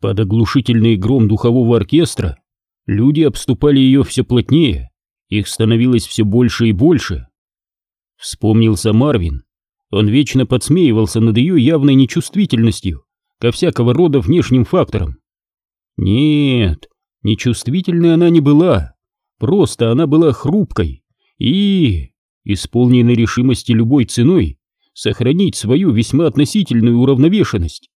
Под оглушительный гром духового оркестра люди обступали ее все плотнее, их становилось все больше и больше. Вспомнился Марвин. Он вечно подсмеивался над ее явной нечувствительностью ко всякого рода внешним факторам. Нет, нечувствительной она не была, просто она была хрупкой и, исполненной решимости любой ценой, сохранить свою весьма относительную уравновешенность.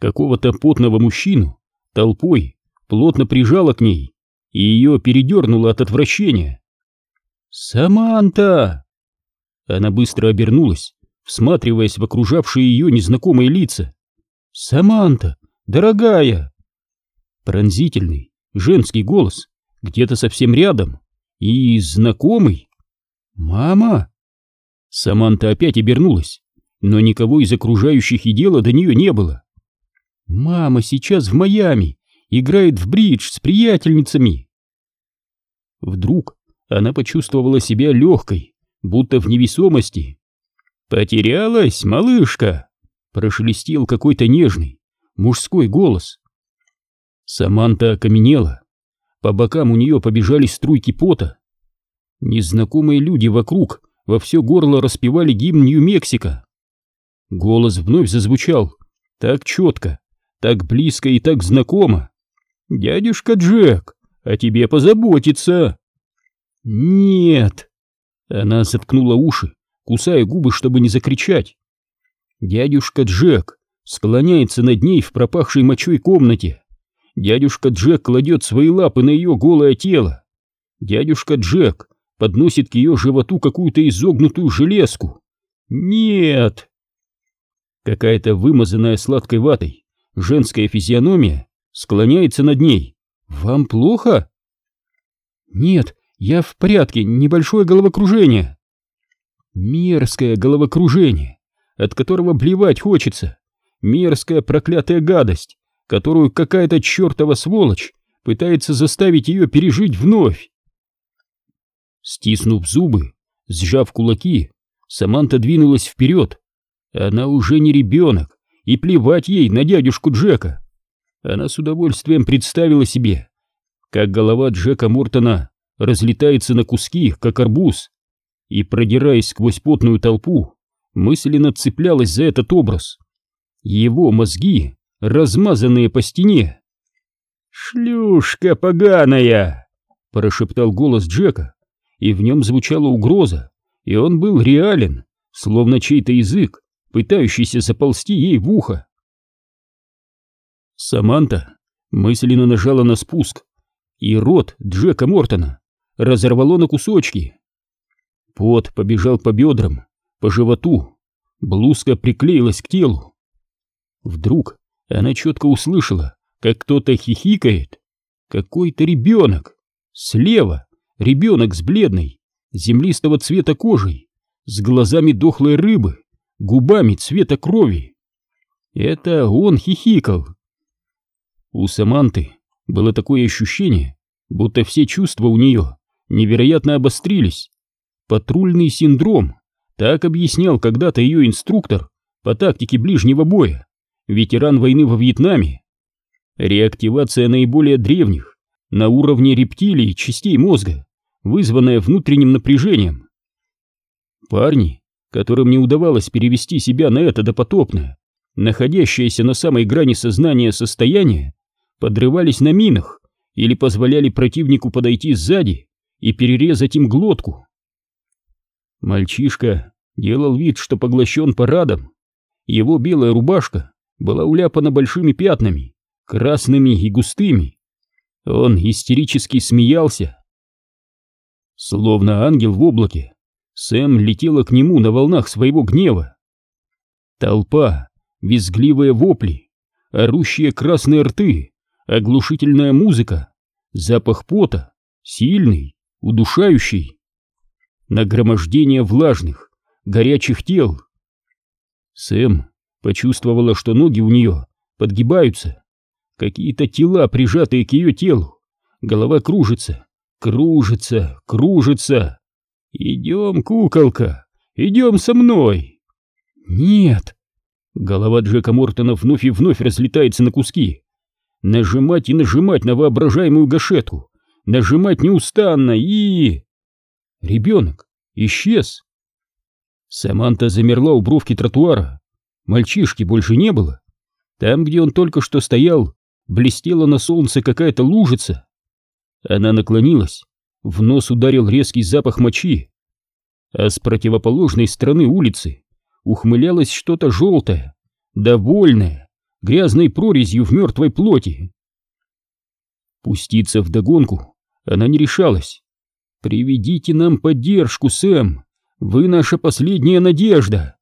Какого-то потного мужчину толпой плотно прижала к ней, и ее передернуло от отвращения. «Саманта!» Она быстро обернулась, всматриваясь в окружавшие ее незнакомые лица. «Саманта, дорогая!» Пронзительный женский голос где-то совсем рядом и знакомый. «Мама!» Саманта опять обернулась, но никого из окружающих и дела до нее не было. «Мама сейчас в Майами, играет в бридж с приятельницами!» Вдруг она почувствовала себя легкой, будто в невесомости. «Потерялась, малышка!» — прошелестел какой-то нежный, мужской голос. Саманта окаменела. По бокам у нее побежали струйки пота. Незнакомые люди вокруг во все горло распевали гимн Нью-Мексико. Голос вновь зазвучал, так четко, так близко и так знакомо. «Дядюшка Джек, о тебе позаботиться!» «Нет!» Она заткнула уши, кусая губы, чтобы не закричать. Дядюшка Джек склоняется над ней в пропахшей мочой комнате. Дядюшка Джек кладет свои лапы на ее голое тело. Дядюшка Джек подносит к ее животу какую-то изогнутую железку. Нет! Какая-то вымазанная сладкой ватой женская физиономия склоняется над ней. Вам плохо? Нет, я в порядке, небольшое головокружение. Мерзкое головокружение, от которого блевать хочется. Мерзкая проклятая гадость, которую какая-то чертова сволочь пытается заставить ее пережить вновь. Стиснув зубы, сжав кулаки, Саманта двинулась вперед. Она уже не ребенок, и плевать ей на дядюшку Джека. Она с удовольствием представила себе, как голова Джека Мортона разлетается на куски, как арбуз, и, продираясь сквозь потную толпу, мысленно цеплялась за этот образ. Его мозги, размазанные по стене. «Шлюшка поганая!» — прошептал голос Джека, и в нем звучала угроза, и он был реален, словно чей-то язык, пытающийся заползти ей в ухо. Саманта мысленно нажала на спуск, и рот Джека Мортона разорвало на кусочки. Пот побежал по бедрам, по животу, блузка приклеилась к телу. Вдруг она четко услышала, как кто-то хихикает. Какой-то ребенок. Слева ребенок с бледной, землистого цвета кожей, с глазами дохлой рыбы, губами цвета крови. Это он хихикал. У Саманты было такое ощущение, будто все чувства у нее невероятно обострились. Патрульный синдром, так объяснял когда-то ее инструктор по тактике ближнего боя, ветеран войны во Вьетнаме. Реактивация наиболее древних, на уровне рептилий частей мозга, вызванная внутренним напряжением. Парни, которым не удавалось перевести себя на это допотопное, находящееся на самой грани сознания состояние, подрывались на минах или позволяли противнику подойти сзади и перерезать им глотку. Мальчишка делал вид, что поглощен парадом. Его белая рубашка была уляпана большими пятнами, красными и густыми. Он истерически смеялся. Словно ангел в облаке, Сэм летела к нему на волнах своего гнева. Толпа, визгливые вопли, орущие красные рты, оглушительная музыка, запах пота, сильный, удушающий. Нагромождение влажных, горячих тел. Сэм почувствовала, что ноги у нее подгибаются. Какие-то тела, прижатые к ее телу. Голова кружится, кружится, кружится. «Идем, куколка, идем со мной!» «Нет!» Голова Джека Мортона вновь и вновь разлетается на куски. Нажимать и нажимать на воображаемую гашетку. Нажимать неустанно и... Ребенок исчез. Саманта замерла у бровки тротуара. Мальчишки больше не было. Там, где он только что стоял, блестела на солнце какая-то лужица. Она наклонилась, в нос ударил резкий запах мочи. А с противоположной стороны улицы ухмылялось что-то желтое, довольное, грязной прорезью в мертвой плоти. Пуститься в догонку она не решалась. «Приведите нам поддержку, Сэм! Вы наша последняя надежда!»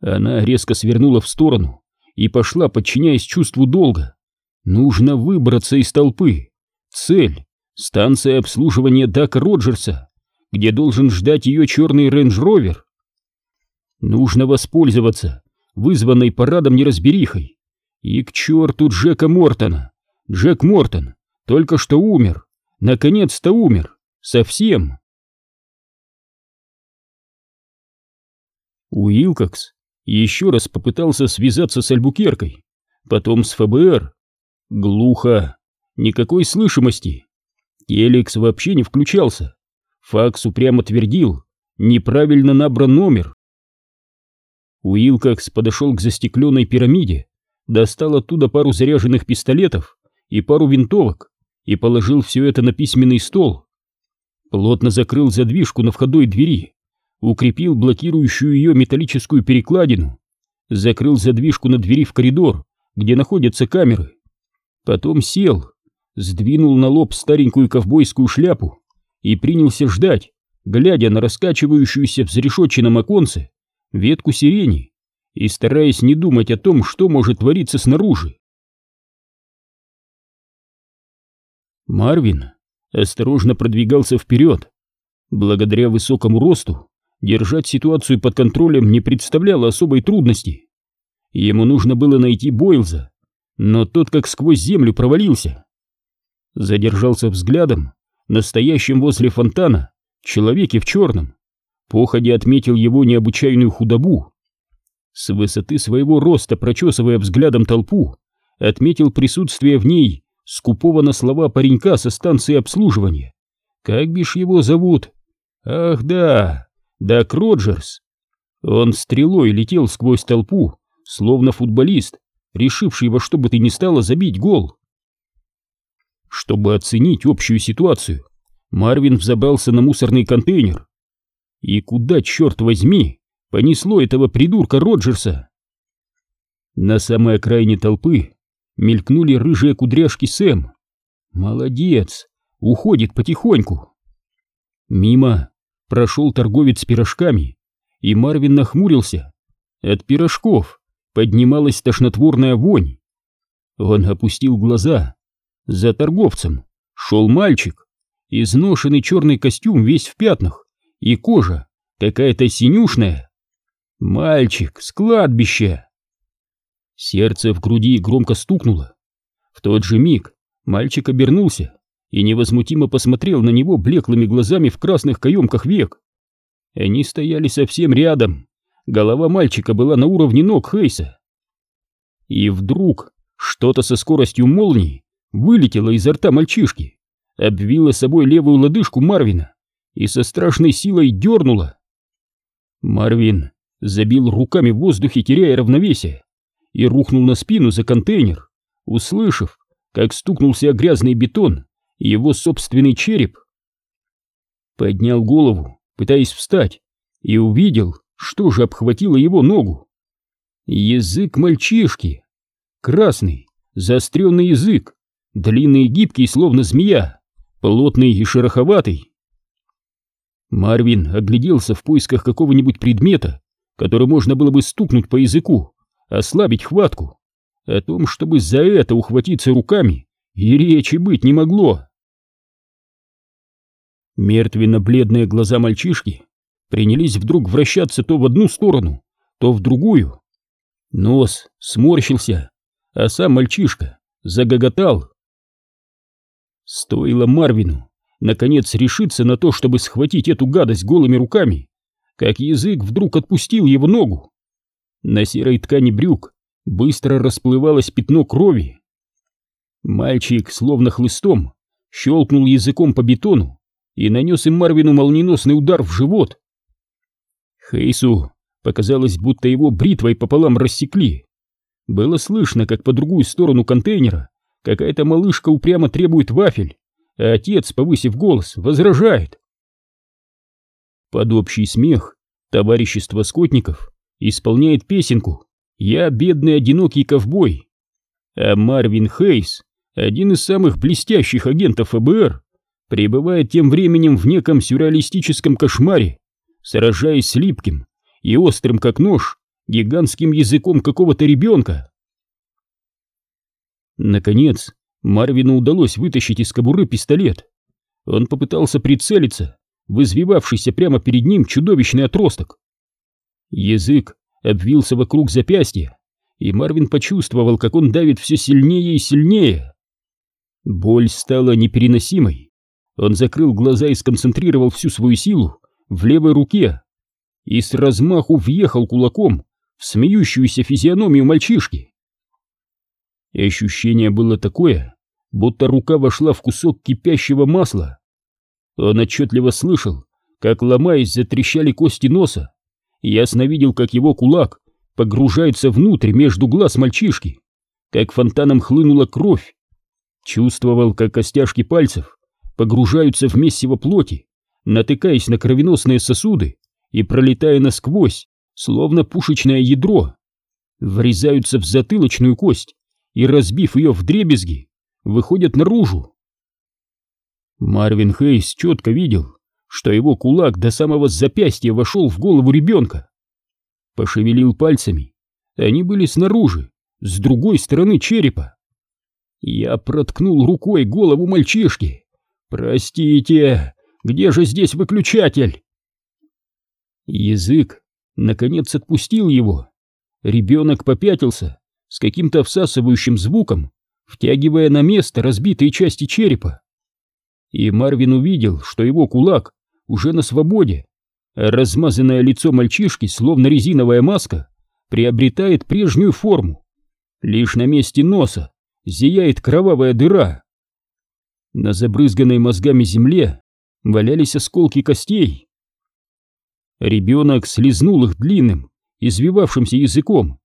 Она резко свернула в сторону и пошла, подчиняясь чувству долга. Нужно выбраться из толпы. Цель — станция обслуживания Дака Роджерса, где должен ждать ее черный рейндж-ровер. Нужно воспользоваться вызванной парадом неразберихой. И к черту Джека Мортона! Джек Мортон только что умер, наконец-то умер, совсем. Уилкокс еще раз попытался связаться с Альбукеркой, потом с ФБР. Глухо, никакой слышимости. Телекс вообще не включался. Факс упрямо твердил, неправильно набран номер. Уилкокс подошел к застекленной пирамиде, достал оттуда пару заряженных пистолетов и пару винтовок и положил все это на письменный стол. Плотно закрыл задвижку на входной двери, укрепил блокирующую ее металлическую перекладину, закрыл задвижку на двери в коридор, где находятся камеры. Потом сел, сдвинул на лоб старенькую ковбойскую шляпу и принялся ждать, глядя на раскачивающуюся в зарешетченном оконце ветку сирени и стараясь не думать о том, что может твориться снаружи. Марвин осторожно продвигался вперед. Благодаря высокому росту держать ситуацию под контролем не представляло особой трудности. Ему нужно было найти Бойлза, но тот как сквозь землю провалился. Задержался взглядом на стоящем возле фонтана человеке в черном, походя отметил его необычайную худобу. С высоты своего роста, прочесывая взглядом толпу, отметил присутствие в ней скупого на слова паренька со станции обслуживания. Как бишь его зовут? Ах да, Дак Роджерс. Он стрелой летел сквозь толпу, словно футболист, решивший во что бы то ни стало забить гол. Чтобы оценить общую ситуацию, Марвин взобрался на мусорный контейнер. И куда, черт возьми, понесло этого придурка Роджерса? На самой окраине толпы мелькнули рыжие кудряшки Сэм. Молодец, уходит потихоньку. Мимо прошел торговец пирожками, и Марвин нахмурился. От пирожков поднималась тошнотворная вонь. Он опустил глаза. За торговцем шел мальчик, изношенный черный костюм весь в пятнах, и кожа какая-то синюшная. Мальчик с кладбища. Сердце в груди громко стукнуло. В тот же миг мальчик обернулся и невозмутимо посмотрел на него блеклыми глазами в красных каемках век. Они стояли совсем рядом. Голова мальчика была на уровне ног Хейса. И вдруг что-то со скоростью молнии вылетело изо рта мальчишки, обвило собой левую лодыжку Марвина и со страшной силой дернуло. Марвин забил руками в воздухе, теряя равновесие, и рухнул на спину за контейнер, услышав, как стукнулся о грязный бетон его собственный череп. Поднял голову, пытаясь встать, и увидел, что же обхватило его ногу. Язык мальчишки. Красный, заостренный язык, длинный и гибкий, словно змея, плотный и шероховатый. Марвин огляделся в поисках какого-нибудь предмета, который можно было бы стукнуть по языку, ослабить хватку. О том, чтобы за это ухватиться руками, и речи быть не могло. Мертвенно-бледные глаза мальчишки принялись вдруг вращаться то в одну сторону, то в другую. Нос сморщился, а сам мальчишка загоготал. Стоило Марвину, наконец, решиться на то, чтобы схватить эту гадость голыми руками, как язык вдруг отпустил его ногу. На серой ткани брюк быстро расплывалось пятно крови. Мальчик, словно хлыстом, щелкнул языком по бетону и нанес им Марвину молниеносный удар в живот. Хейсу показалось, будто его бритвой пополам рассекли. Было слышно, как по другую сторону контейнера какая-то малышка упрямо требует вафель, а отец, повысив голос, возражает. Под общий смех товарищество скотников исполняет песенку «Я бедный одинокий ковбой». А Марвин Хейс, один из самых блестящих агентов ФБР, пребывает тем временем в неком сюрреалистическом кошмаре, сражаясь с липким и острым как нож гигантским языком какого-то ребенка. Наконец, Марвину удалось вытащить из кобуры пистолет. Он попытался прицелиться в извивавшийся прямо перед ним чудовищный отросток. Язык обвился вокруг запястья, и Марвин почувствовал, как он давит все сильнее и сильнее. Боль стала непереносимой. Он закрыл глаза и сконцентрировал всю свою силу в левой руке и с размаху въехал кулаком в смеющуюся физиономию мальчишки. И ощущение было такое, будто рука вошла в кусок кипящего масла. Он отчетливо слышал, как, ломаясь, затрещали кости носа, и ясно видел, как его кулак погружается внутрь между глаз мальчишки, как фонтаном хлынула кровь. Чувствовал, как костяшки пальцев погружаются в месиво плоти, натыкаясь на кровеносные сосуды и пролетая насквозь, словно пушечное ядро, врезаются в затылочную кость и, разбив ее в дребезги, выходят наружу. Марвин Хейс четко видел, что его кулак до самого запястья вошел в голову ребенка. Пошевелил пальцами, они были снаружи, с другой стороны черепа. Я проткнул рукой голову мальчишки. «Простите, где же здесь выключатель?» Язык, наконец, отпустил его. Ребенок попятился с каким-то всасывающим звуком, втягивая на место разбитые части черепа. И Марвин увидел, что его кулак уже на свободе, а размазанное лицо мальчишки, словно резиновая маска, приобретает прежнюю форму. Лишь на месте носа зияет кровавая дыра. На забрызганной мозгами земле валялись осколки костей. Ребенок слезнул их длинным, извивавшимся языком.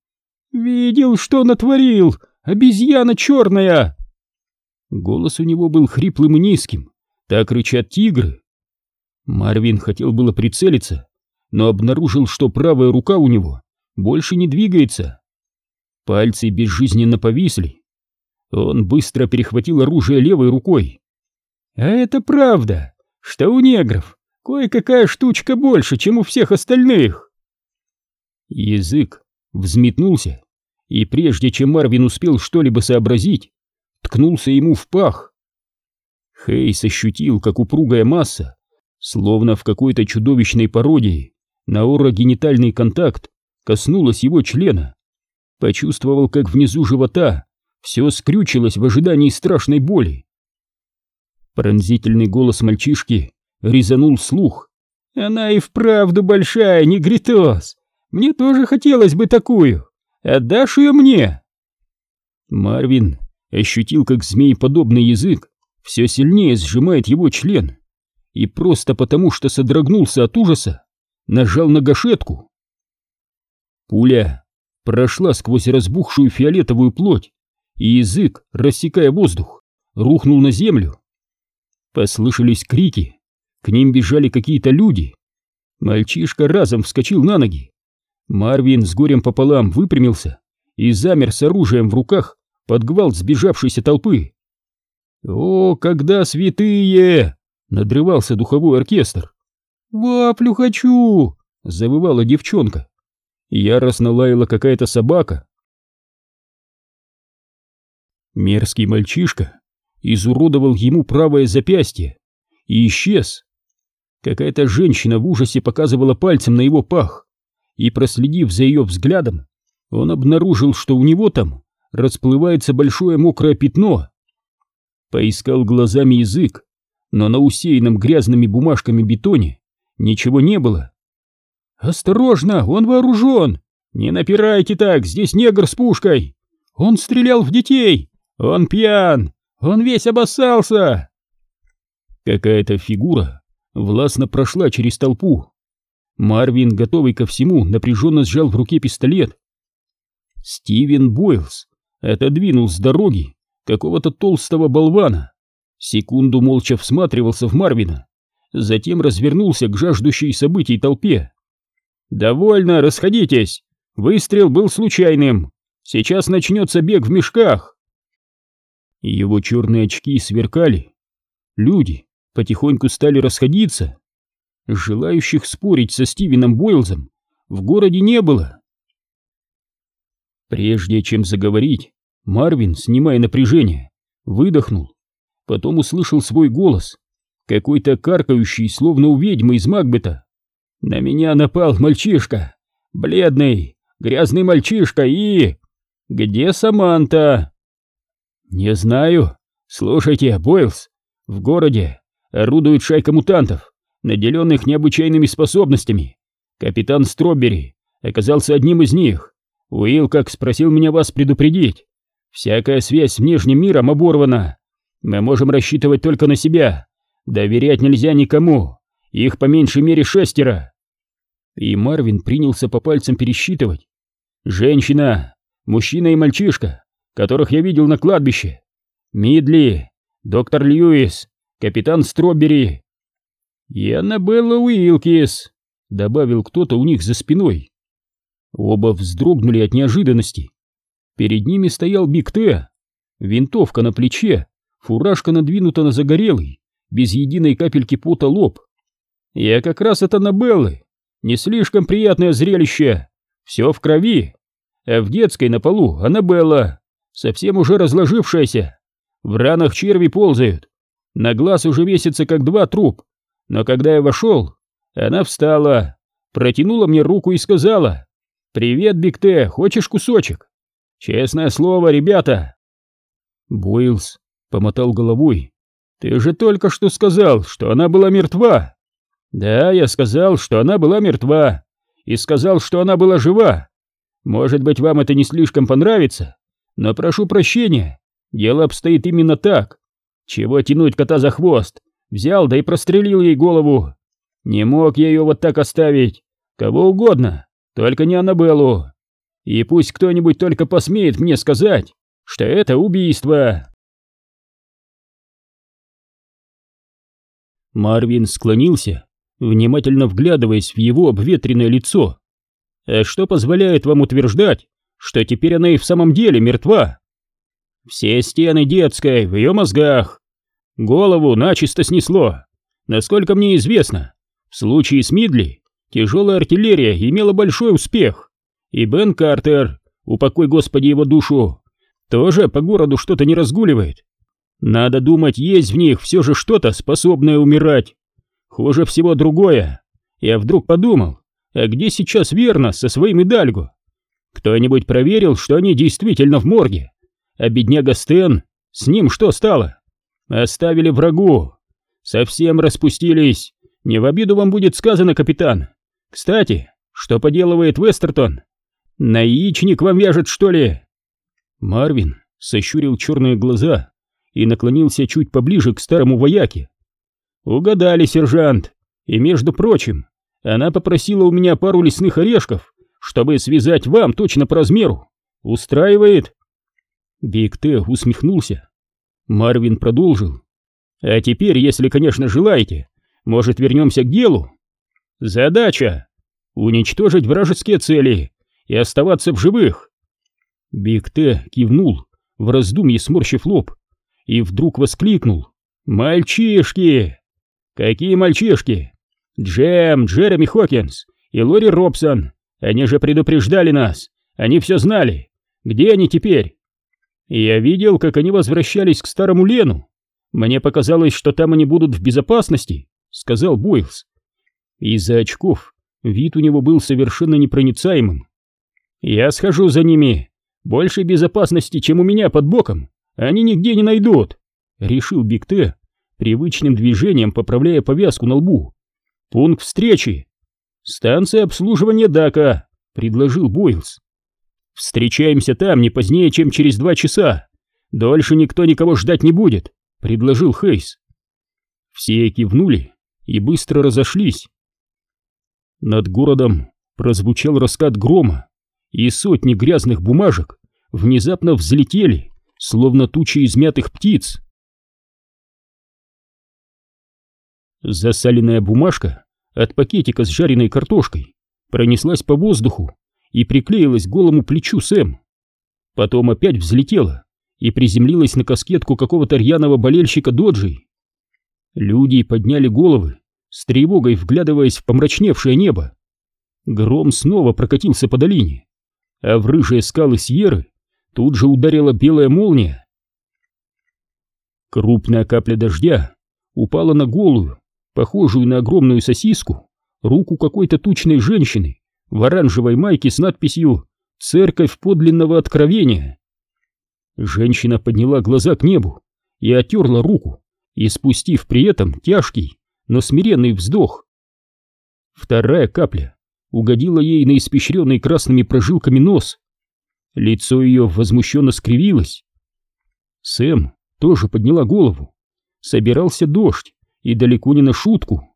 «Видел, что натворил! Обезьяна черная!» Голос у него был хриплым и низким, так рычат тигры. Марвин хотел было прицелиться, но обнаружил, что правая рука у него больше не двигается. Пальцы безжизненно повисли. Он быстро перехватил оружие левой рукой. «А это правда, что у негров кое-какая штучка больше, чем у всех остальных!» Язык взметнулся, и прежде чем Марвин успел что-либо сообразить, ткнулся ему в пах. Хейс ощутил, как упругая масса, словно в какой-то чудовищной пародии, на орогенитальный контакт коснулась его члена. Почувствовал, как внизу живота все скрючилось в ожидании страшной боли. Пронзительный голос мальчишки резанул слух. «Она и вправду большая, негритос! Мне тоже хотелось бы такую! Отдашь ее мне?» Марвин ощутил, как змееподобный язык все сильнее сжимает его член, и просто потому, что содрогнулся от ужаса, нажал на гашетку. Пуля прошла сквозь разбухшую фиолетовую плоть, и язык, рассекая воздух, рухнул на землю. Послышались крики, к ним бежали какие-то люди. Мальчишка разом вскочил на ноги. Марвин с горем пополам выпрямился и замер с оружием в руках под гвалт сбежавшейся толпы. «О, когда святые!» — надрывался духовой оркестр. «Ваплю хочу!» — завывала девчонка. Яростно лаяла какая-то собака. Мерзкий мальчишка изуродовал ему правое запястье и исчез. Какая-то женщина в ужасе показывала пальцем на его пах, и, проследив за ее взглядом, он обнаружил, что у него там расплывается большое мокрое пятно. Поискал глазами язык, но на усеянном грязными бумажками бетоне ничего не было. «Осторожно, он вооружен! «Не напирайте так, здесь негр с пушкой! Он стрелял в детей! Он пьян! Он весь обоссался!» Какая-то фигура властно прошла через толпу. Марвин, готовый ко всему, напряженно сжал в руке пистолет. Стивен Бойлс отодвинул с дороги какого-то толстого болвана, секунду молча всматривался в Марвина, затем развернулся к жаждущей событий толпе. «Довольно, расходитесь! Выстрел был случайным! Сейчас начнется бег в мешках!» Его черные очки сверкали. Люди потихоньку стали расходиться. Желающих спорить со Стивеном Бойлзом в городе не было. Прежде чем заговорить, Марвин, снимая напряжение, выдохнул. Потом услышал свой голос, какой-то каркающий, словно у ведьмы из Макбета. На меня напал мальчишка, бледный, грязный мальчишка и... Где Саманта? Не знаю. Слушайте, Бойлс, в городе орудует шайка мутантов, наделенных необычайными способностями. Капитан Строббери оказался одним из них. Уилл как спросил меня вас предупредить. Всякая связь с внешним миром оборвана. Мы можем рассчитывать только на себя. Доверять нельзя никому. Их по меньшей мере шестеро. И Марвин принялся по пальцам пересчитывать. Женщина, мужчина и мальчишка, которых я видел на кладбище. Мидли, доктор Льюис, капитан Строббери. И Аннабелла Уилкис, добавил кто-то у них за спиной. Оба вздрогнули от неожиданности. Перед ними стоял Биг Т. Винтовка на плече, фуражка надвинута на загорелый, без единой капельки пота лоб. Я как раз от Аннабеллы. Не слишком приятное зрелище. Все в крови. А в детской на полу Аннабелла, совсем уже разложившаяся. В ранах черви ползают. На глаз уже весится как два труп. Но когда я вошел, она встала, протянула мне руку и сказала «Привет, Биг Т, хочешь кусочек?» Честное слово, ребята!» Бойлс помотал головой. «Ты же только что сказал, что она была мертва!» «Да, я сказал, что она была мертва, и сказал, что она была жива. Может быть, вам это не слишком понравится, но прошу прощения, дело обстоит именно так. Чего тянуть кота за хвост? Взял, да и прострелил ей голову. Не мог я ее вот так оставить. Кого угодно, только не Аннабеллу. И пусть кто-нибудь только посмеет мне сказать, что это убийство. Марвин склонился, внимательно вглядываясь в его обветренное лицо. А что позволяет вам утверждать, что теперь она и в самом деле мертва? Все стены детской в ее мозгах. Голову начисто снесло. Насколько мне известно, в случае с Мидли тяжелая артиллерия имела большой успех. И Бен Картер, упокой Господи его душу, тоже по городу что-то не разгуливает. Надо думать, есть в них все же что-то, способное умирать. Хуже всего другое. Я вдруг подумал, а где сейчас Верно со своим Идальго? Кто-нибудь проверил, что они действительно в морге? А бедняга Стэн, с ним что стало? Оставили врагу. Совсем распустились. Не в обиду вам будет сказано, капитан. Кстати, что поделывает Вестертон? На яичник вам вяжет, что ли?» Марвин сощурил черные глаза и наклонился чуть поближе к старому вояке. «Угадали, сержант, и, между прочим, она попросила у меня пару лесных орешков, чтобы связать вам точно по размеру. Устраивает?» Биг Т усмехнулся. Марвин продолжил. «А теперь, если, конечно, желаете, может, вернемся к делу? Задача — уничтожить вражеские цели и оставаться в живых. Биг Т кивнул, в раздумье сморщив лоб, и вдруг воскликнул. «Мальчишки!» «Какие мальчишки?» «Джем, Джереми Хокинс и Лори Робсон. Они же предупреждали нас. Они все знали. Где они теперь?» «Я видел, как они возвращались к старому Лену. Мне показалось, что там они будут в безопасности», — сказал Бойлс. Из-за очков вид у него был совершенно непроницаемым. Я схожу за ними. Больше безопасности, чем у меня под боком. Они нигде не найдут. Решил Биг Т, привычным движением поправляя повязку на лбу. Пункт встречи. Станция обслуживания Дака. предложил Бойлс. «Встречаемся там не позднее, чем через два часа. Дольше никто никого ждать не будет», — предложил Хейс. Все кивнули и быстро разошлись. Над городом прозвучал раскат грома, и сотни грязных бумажек внезапно взлетели, словно тучи измятых птиц. Засаленная бумажка от пакетика с жареной картошкой пронеслась по воздуху и приклеилась к голому плечу Сэм. Потом опять взлетела и приземлилась на каскетку какого-то рьяного болельщика доджи. Люди подняли головы, с тревогой вглядываясь в помрачневшее небо. Гром снова прокатился по долине, а в рыжие скалы Сьерры тут же ударила белая молния. Крупная капля дождя упала на голую, похожую на огромную сосиску, руку какой-то тучной женщины в оранжевой майке с надписью «Церковь подлинного откровения». Женщина подняла глаза к небу и отерла руку, испустив при этом тяжкий, но смиренный вздох. Вторая капля угодила ей на испещренный красными прожилками нос. Лицо ее возмущенно скривилось. Сэм тоже подняла голову. Собирался дождь, и далеко не на шутку.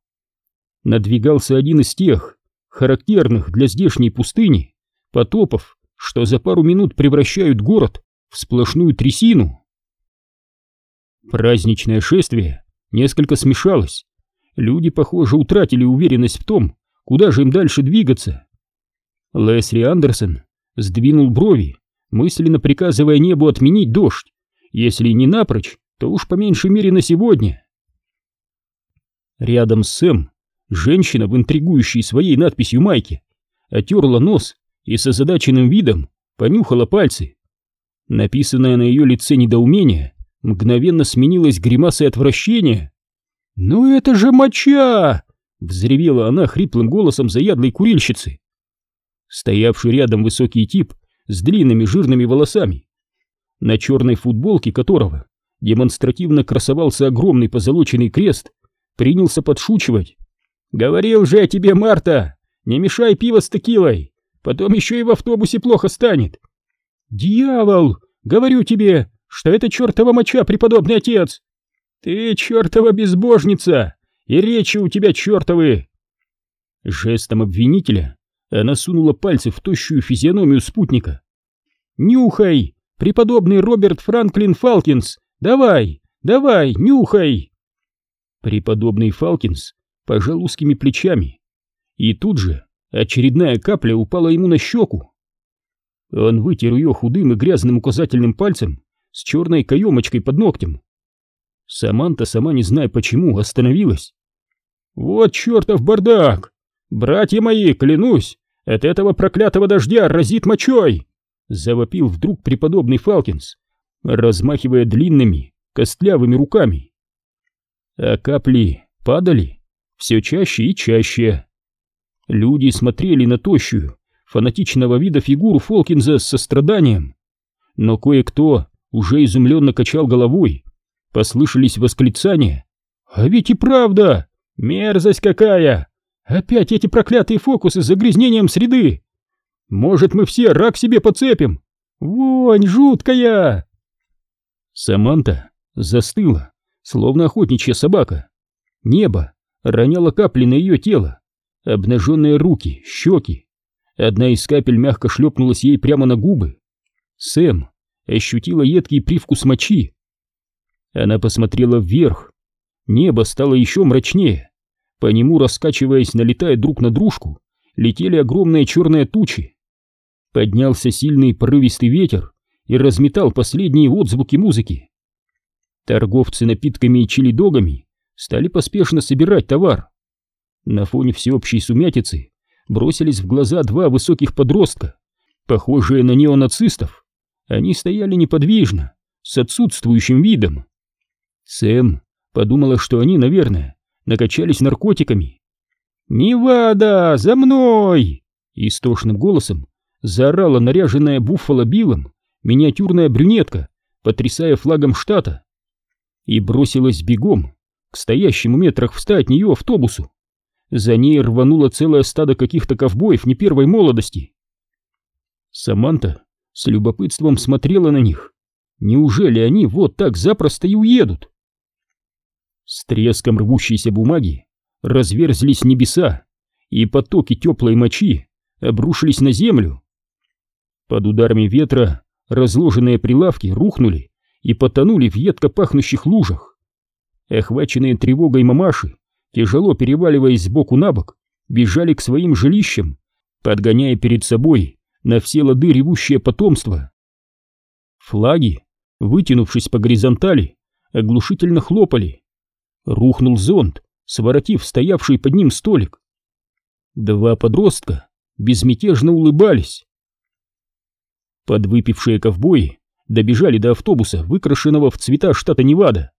Надвигался один из тех, характерных для здешней пустыни, потопов, что за пару минут превращают город в сплошную трясину. Праздничное шествие несколько смешалось. Люди, похоже, утратили уверенность в том, куда же им дальше двигаться. Лесли Андерсон сдвинул брови, мысленно приказывая небу отменить дождь, если не напрочь, то уж по меньшей мере на сегодня. Рядом с Сэм женщина в интригующей своей надписью майке отерла нос и с озадаченным видом понюхала пальцы. Написанное на ее лице недоумение мгновенно сменилась гримасой отвращения. «Ну это же моча!» — взревела она хриплым голосом заядлой курильщицы. Стоявший рядом высокий тип с длинными жирными волосами, на черной футболке которого демонстративно красовался огромный позолоченный крест, принялся подшучивать. «Говорил же я тебе, Марта, не мешай пиво с текилой, потом еще и в автобусе плохо станет». «Дьявол! Говорю тебе, что это чертова моча, преподобный отец! Ты чертова безбожница, и речи у тебя чертовы!» Жестом обвинителя она сунула пальцы в тощую физиономию спутника. «Нюхай, преподобный Роберт Франклин Фалкинс! Давай, давай, нюхай!» Преподобный Фалкинс пожал узкими плечами, и тут же очередная капля упала ему на щеку. Он вытер ее худым и грязным указательным пальцем с черной каемочкой под ногтем. Саманта, сама не зная почему, остановилась. «Вот чертов бардак! Братья мои, клянусь, от этого проклятого дождя разит мочой!» Завопил вдруг преподобный Фалкинс, размахивая длинными, костлявыми руками. А капли падали все чаще и чаще. Люди смотрели на тощую, фанатичного вида фигуру Фолкинза с состраданием, но кое-кто уже изумленно качал головой. Послышались восклицания. «А ведь и правда! Мерзость какая! Опять эти проклятые фокусы с загрязнением среды! Может, мы все рак себе подцепим? Вонь жуткая!» Саманта застыла, словно охотничья собака. Небо роняло капли на ее тело, обнаженные руки, щеки. Одна из капель мягко шлепнулась ей прямо на губы. Сэм ощутила едкий привкус мочи. Она посмотрела вверх. Небо стало еще мрачнее. По нему, раскачиваясь, налетая друг на дружку, летели огромные черные тучи. Поднялся сильный порывистый ветер и разметал последние отзвуки музыки. Торговцы напитками и чили-догами стали поспешно собирать товар. На фоне всеобщей сумятицы бросились в глаза два высоких подростка, похожие на неонацистов. Они стояли неподвижно, с отсутствующим видом. Сэм подумала, что они, наверное, накачались наркотиками. «Невада, за мной!» Истошным голосом заорала наряженная Буффало Биллом миниатюрная брюнетка, потрясая флагом штата, и бросилась бегом к стоящему метрах в ста от нее автобусу. За ней рвануло целое стадо каких-то ковбоев не первой молодости. Саманта с любопытством смотрела на них. Неужели они вот так запросто и уедут? С треском рвущейся бумаги разверзлись небеса, и потоки теплой мочи обрушились на землю. Под ударами ветра разложенные прилавки рухнули и потонули в едко пахнущих лужах. Охваченные тревогой мамаши, тяжело переваливаясь сбоку на бок, бежали к своим жилищам, подгоняя перед собой на все лады ревущее потомство. Флаги, вытянувшись по горизонтали, оглушительно хлопали. Рухнул зонт, своротив стоявший под ним столик. Два подростка безмятежно улыбались. Подвыпившие ковбои добежали до автобуса, выкрашенного в цвета штата Невада.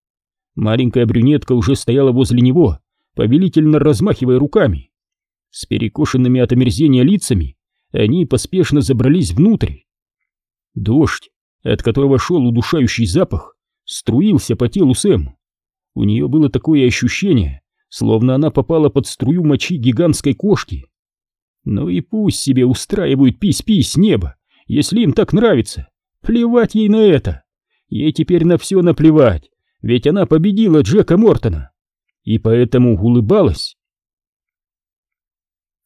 Маленькая брюнетка уже стояла возле него, повелительно размахивая руками. С перекошенными от омерзения лицами они поспешно забрались внутрь. Дождь, от которого шел удушающий запах, струился по телу Сэм. У нее было такое ощущение, словно она попала под струю мочи гигантской кошки. Ну и пусть себе устраивают пись-пись с неба, если им так нравится. Плевать ей на это. Ей теперь на все наплевать, ведь она победила Джека Мортона. И поэтому улыбалась.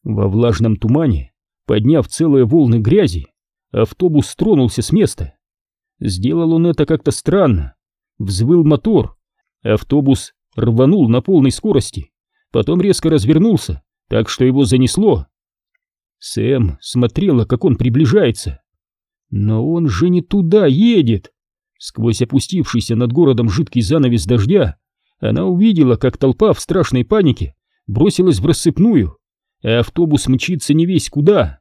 Во влажном тумане, подняв целые волны грязи, автобус тронулся с места. Сделал он это как-то странно. Взвыл мотор, автобус рванул на полной скорости, потом резко развернулся, так что его занесло. Сэм смотрела, как он приближается. Но он же не туда едет. Сквозь опустившийся над городом жидкий занавес дождя она увидела, как толпа в страшной панике бросилась в рассыпную, а автобус мчится не весь куда.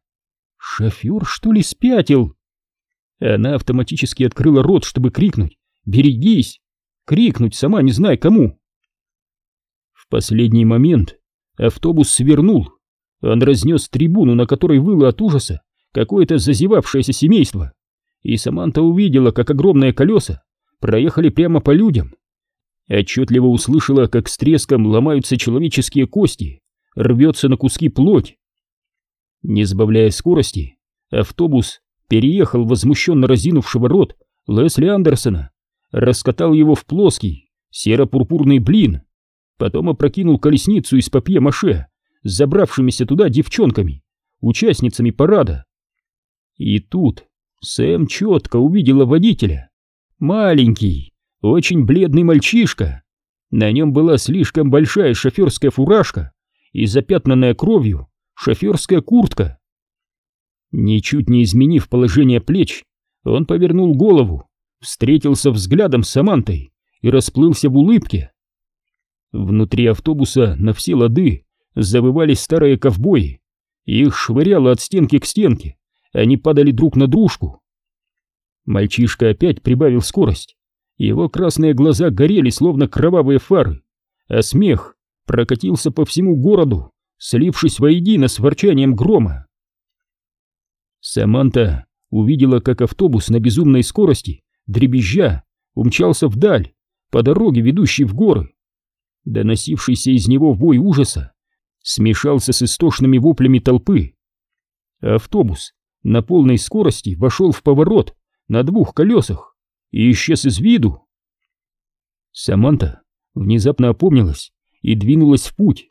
Шофер, что ли, спятил? Она автоматически открыла рот, чтобы крикнуть «Берегись!» Крикнуть, сама не зная кому. В последний момент автобус свернул. Он разнес трибуну, на которой выло от ужаса какое-то зазевавшееся семейство. И Саманта увидела, как огромные колеса проехали прямо по людям. Отчетливо услышала, как с треском ломаются человеческие кости, рвется на куски плоть. Не сбавляя скорости, автобус переехал возмущенно разинувшего рот Лесли Андерсона, раскатал его в плоский, серо-пурпурный блин, потом опрокинул колесницу из папье-маше с забравшимися туда девчонками, участницами парада. И тут Сэм четко увидела водителя. Маленький, очень бледный мальчишка. На нем была слишком большая шоферская фуражка и запятнанная кровью шоферская куртка. Ничуть не изменив положение плеч, он повернул голову, встретился взглядом с Самантой и расплылся в улыбке. Внутри автобуса на все лады завывали старые ковбои, их швыряло от стенки к стенке, они падали друг на дружку. Мальчишка опять прибавил скорость. Его красные глаза горели, словно кровавые фары, а смех прокатился по всему городу, слившись воедино с ворчанием грома. Саманта увидела, как автобус на безумной скорости, дребезжа, умчался вдаль, по дороге, ведущей в горы. Доносившийся из него вой ужаса смешался с истошными воплями толпы. Автобус на полной скорости вошел в поворот на двух колесах и исчез из виду. Саманта внезапно опомнилась и двинулась в путь.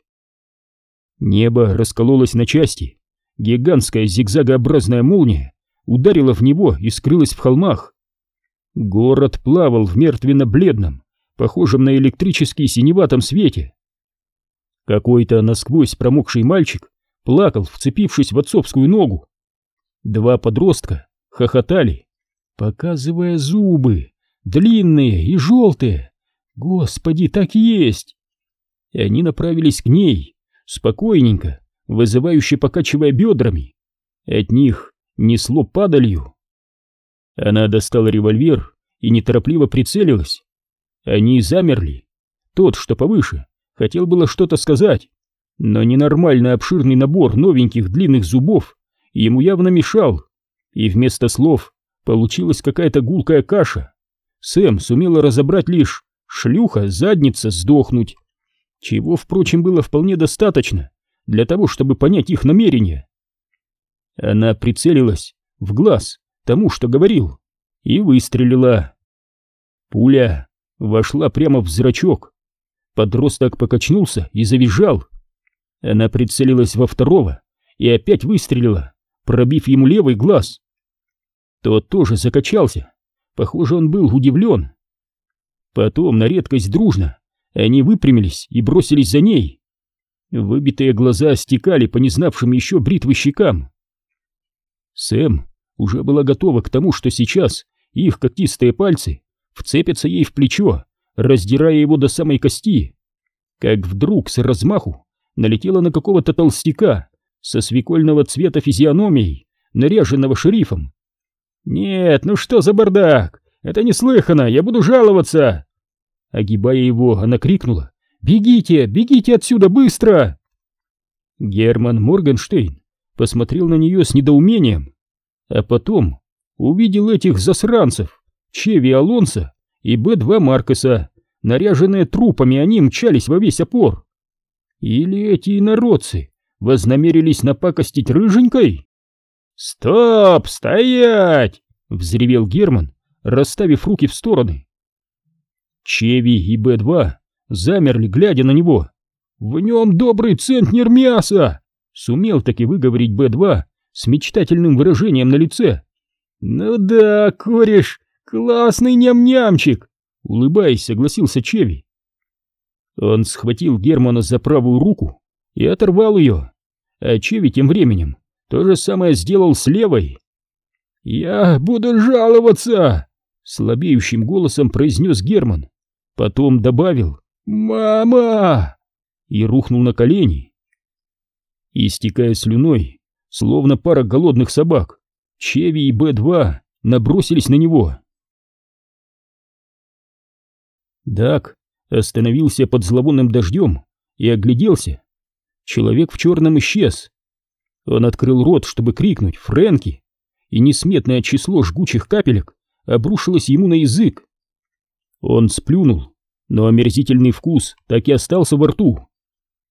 Небо раскололось на части, гигантская зигзагообразная молния ударила в него и скрылась в холмах. Город плавал в мертвенно-бледном, похожем на электрический синеватом свете. Какой-то насквозь промокший мальчик плакал, вцепившись в отцовскую ногу. Два подростка хохотали, показывая зубы, длинные и желтые. Господи, так есть! И они направились к ней, спокойненько, вызывающе покачивая бедрами. От них несло падалью. Она достала револьвер и неторопливо прицелилась. Они замерли. Тот, что повыше, хотел было что-то сказать, но ненормально обширный набор новеньких длинных зубов ему явно мешал, и вместо слов получилась какая-то гулкая каша. Сэм сумела разобрать лишь «шлюха, задница, сдохнуть», чего, впрочем, было вполне достаточно для того, чтобы понять их намерения. Она прицелилась в глаз тому, что говорил, и выстрелила. Пуля вошла прямо в зрачок. Подросток покачнулся и завизжал. Она прицелилась во второго и опять выстрелила, пробив ему левый глаз. Тот тоже закачался. Похоже, он был удивлен. Потом, на редкость дружно, они выпрямились и бросились за ней. Выбитые глаза стекали по незнавшим еще бритвы щекам. Сэм уже была готова к тому, что сейчас их когтистые пальцы вцепятся ей в плечо, раздирая его до самой кости. Как вдруг с размаху налетела на какого-то толстяка со свекольного цвета физиономией, наряженного шерифом. «Нет, ну что за бардак? Это неслыханно, я буду жаловаться!» Огибая его, она крикнула «Бегите, бегите отсюда быстро!» Герман Моргенштейн посмотрел на нее с недоумением, а потом увидел этих засранцев, Чеви Алонса и Б-2 Маркеса, наряженные трупами, они мчались во весь опор. Или эти инородцы вознамерились напакостить рыженькой? «Стоп! Стоять!» — взревел Герман, расставив руки в стороны. Чеви и Б-2 замерли, глядя на него. «В нем добрый центнер мяса!» — сумел таки выговорить Б-2 с мечтательным выражением на лице. «Ну да, кореш, классный ням-нямчик!» — улыбаясь, согласился Чеви. Он схватил Германа за правую руку и оторвал ее, а Чеви тем временем то же самое сделал с левой. «Я буду жаловаться!» — слабеющим голосом произнес Герман. Потом добавил «Мама!» и рухнул на колени. Истекая слюной, словно пара голодных собак, Чеви и Б-2 набросились на него. Дак остановился под зловонным дождем и огляделся. Человек в черном исчез. Он открыл рот, чтобы крикнуть «Фрэнки!» и несметное число жгучих капелек обрушилось ему на язык. Он сплюнул, но омерзительный вкус так и остался во рту.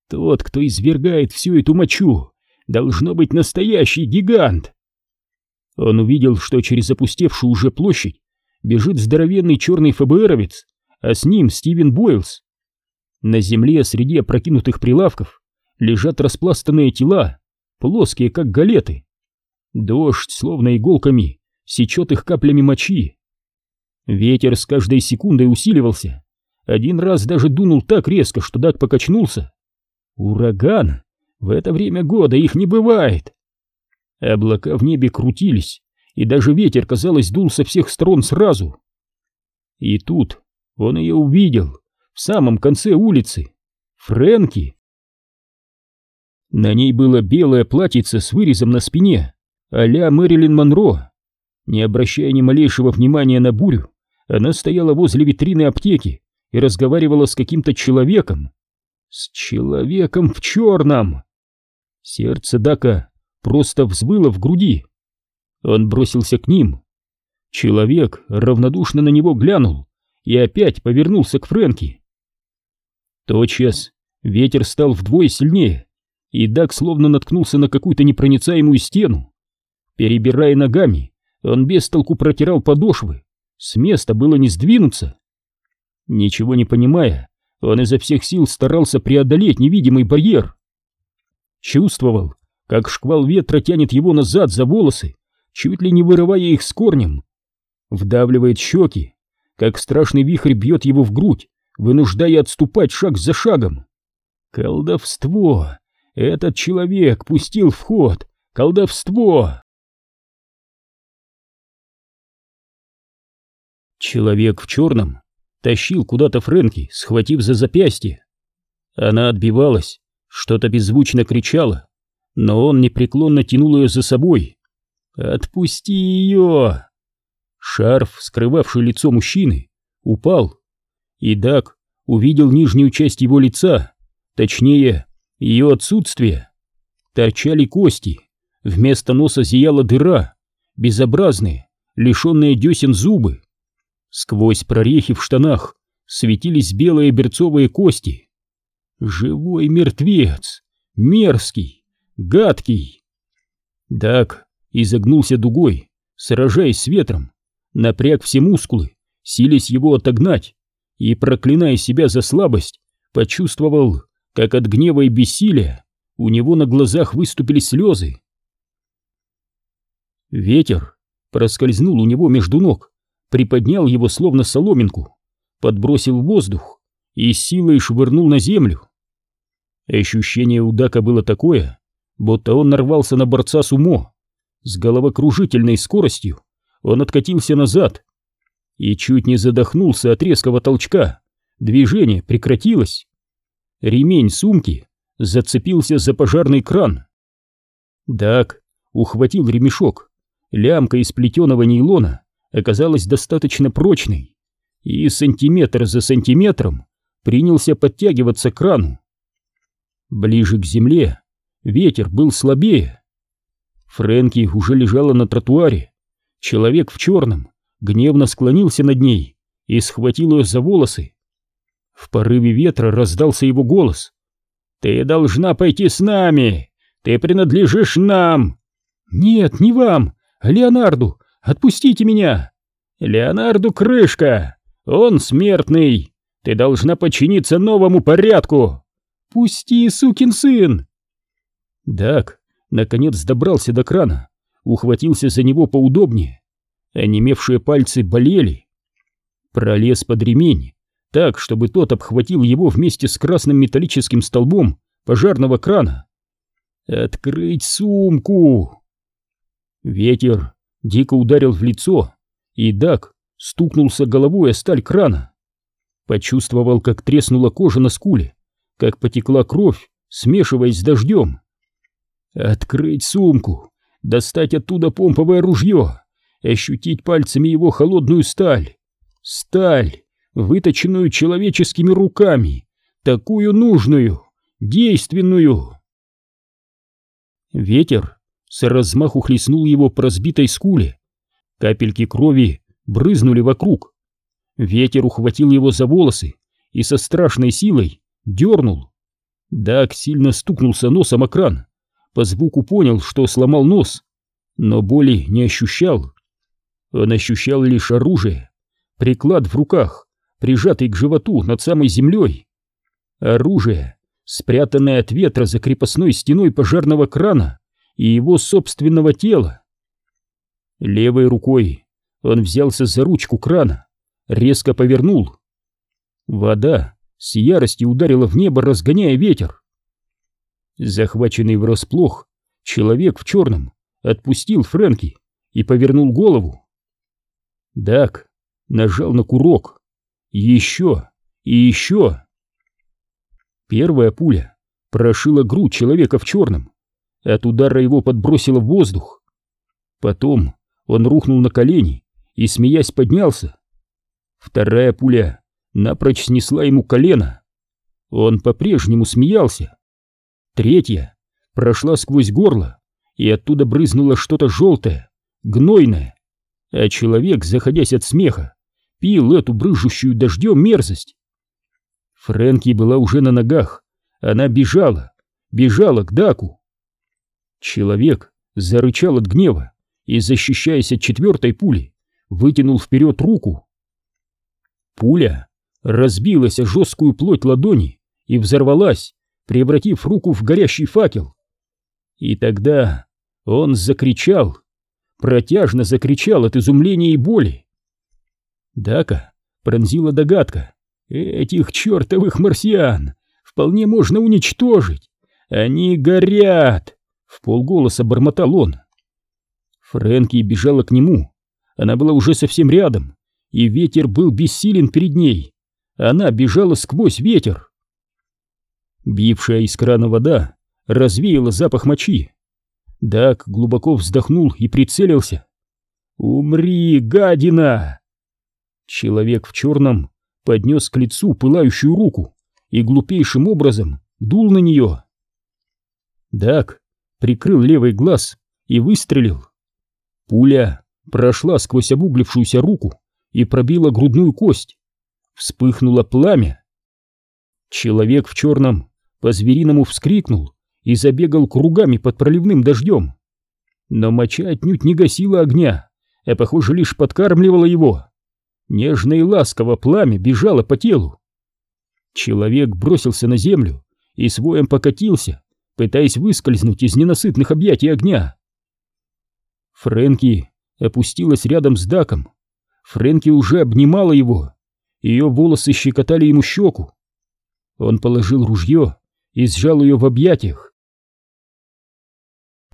Тот, кто извергает всю эту мочу, должно быть настоящий гигант. Он увидел, что через опустевшую уже площадь бежит здоровенный черный ФБРовец, а с ним Стивен Бойлс. На земле среди опрокинутых прилавков лежат распластанные тела, плоские как галеты. Дождь, словно иголками, сечет их каплями мочи. Ветер с каждой секундой усиливался. Один раз даже дунул так резко, что Дак покачнулся. Ураган! В это время года их не бывает. Облака в небе крутились, и даже ветер, казалось, дул со всех сторон сразу. И тут он ее увидел, в самом конце улицы. Фрэнки. На ней было белое платьице с вырезом на спине, а-ля Мэрилин Монро. Не обращая ни малейшего внимания на бурю, она стояла возле витрины аптеки и разговаривала с каким-то человеком. С человеком в черном! Сердце Дака просто взвыло в груди. Он бросился к ним. Человек равнодушно на него глянул и опять повернулся к Фрэнки. Тотчас ветер стал вдвое сильнее, и Дак словно наткнулся на какую-то непроницаемую стену. Перебирая ногами, он без толку протирал подошвы, с места было не сдвинуться. Ничего не понимая, он изо всех сил старался преодолеть невидимый барьер. Чувствовал, как шквал ветра тянет его назад за волосы, чуть ли не вырывая их с корнем. Вдавливает щеки, как страшный вихрь бьет его в грудь, вынуждая отступать шаг за шагом. Колдовство! Этот человек пустил в ход колдовство! Человек в черном тащил куда-то Фрэнки, схватив за запястье. Она отбивалась, что-то беззвучно кричала, но он непреклонно тянул ее за собой. «Отпусти ее!» Шарф, скрывавший лицо мужчины, упал, и Дак увидел нижнюю часть его лица, точнее, ее отсутствие. Торчали кости, вместо носа зияла дыра, безобразные, лишенные десен зубы. Сквозь прорехи в штанах светились белые берцовые кости. Живой мертвец, мерзкий, гадкий. Дак изогнулся дугой, сражаясь с ветром, напряг все мускулы, силясь его отогнать, и, проклиная себя за слабость, почувствовал, как от гнева и бессилия у него на глазах выступили слезы. Ветер проскользнул у него между ног, приподнял его словно соломинку, подбросил в воздух и силой швырнул на землю. Ощущение у было такое, будто он нарвался на борца с умо. С головокружительной скоростью он откатился назад и чуть не задохнулся от резкого толчка. Движение прекратилось. Ремень сумки зацепился за пожарный кран. Дак ухватил ремешок. Лямка из плетеного нейлона оказалась достаточно прочной, и сантиметр за сантиметром принялся подтягиваться к крану. Ближе к земле ветер был слабее. Фрэнки уже лежала на тротуаре. Человек в черном гневно склонился над ней и схватил ее за волосы. В порыве ветра раздался его голос. «Ты должна пойти с нами! Ты принадлежишь нам!» «Нет, не вам, Леонарду! Отпустите меня!» «Леонарду крышка! Он смертный! Ты должна подчиниться новому порядку!» «Пусти, сукин сын!» Дак, наконец, добрался до крана, ухватился за него поудобнее. Онемевшие пальцы болели. Пролез под ремень, так, чтобы тот обхватил его вместе с красным металлическим столбом пожарного крана. «Открыть сумку!» Ветер дико ударил в лицо, и Дак стукнулся головой о сталь крана. Почувствовал, как треснула кожа на скуле, как потекла кровь, смешиваясь с дождем. Открыть сумку, достать оттуда помповое ружье, ощутить пальцами его холодную сталь. Сталь, выточенную человеческими руками, такую нужную, действенную. Ветер с размаху хлестнул его по разбитой скуле. Капельки крови брызнули вокруг. Ветер ухватил его за волосы и со страшной силой дернул. Дак сильно стукнулся носом о кран. По звуку понял, что сломал нос, но боли не ощущал. Он ощущал лишь оружие, приклад в руках, прижатый к животу над самой землей. Оружие, спрятанное от ветра за крепостной стеной пожарного крана и его собственного тела. Левой рукой он взялся за ручку крана, резко повернул. Вода с яростью ударила в небо, разгоняя ветер. Захваченный врасплох, человек в черном отпустил Фрэнки и повернул голову. Дак нажал на курок. Еще и еще. Первая пуля прошила грудь человека в черном. От удара его подбросило в воздух. Потом он рухнул на колени и, смеясь, поднялся. Вторая пуля напрочь снесла ему колено. Он по-прежнему смеялся. Третья прошла сквозь горло, и оттуда брызнуло что-то желтое, гнойное. А человек, заходясь от смеха, пил эту брыжущую дождем мерзость. Фрэнки была уже на ногах. Она бежала, бежала к Даку. Человек зарычал от гнева и, защищаясь от четвертой пули, вытянул вперед руку. Пуля разбилась о жесткую плоть ладони и взорвалась, превратив руку в горящий факел. И тогда он закричал, протяжно закричал от изумления и боли. Дака пронзила догадка. Этих чертовых марсиан вполне можно уничтожить. Они горят, в полголоса бормотал он. Фрэнки бежала к нему. Она была уже совсем рядом, и ветер был бессилен перед ней. Она бежала сквозь ветер. Бившая из крана вода развеяла запах мочи. Дак глубоко вздохнул и прицелился. «Умри, гадина!» Человек в черном поднес к лицу пылающую руку и глупейшим образом дул на нее. Дак прикрыл левый глаз и выстрелил. Пуля прошла сквозь обуглившуюся руку и пробила грудную кость. Вспыхнуло пламя. Человек в черном по-звериному вскрикнул и забегал кругами под проливным дождем. Но моча отнюдь не гасила огня, а, похоже, лишь подкармливала его. Нежно и ласково пламя бежало по телу. Человек бросился на землю и своем покатился, пытаясь выскользнуть из ненасытных объятий огня. Фрэнки опустилась рядом с Даком. Фрэнки уже обнимала его. Ее волосы щекотали ему щеку. Он положил ружье и сжал ее в объятиях.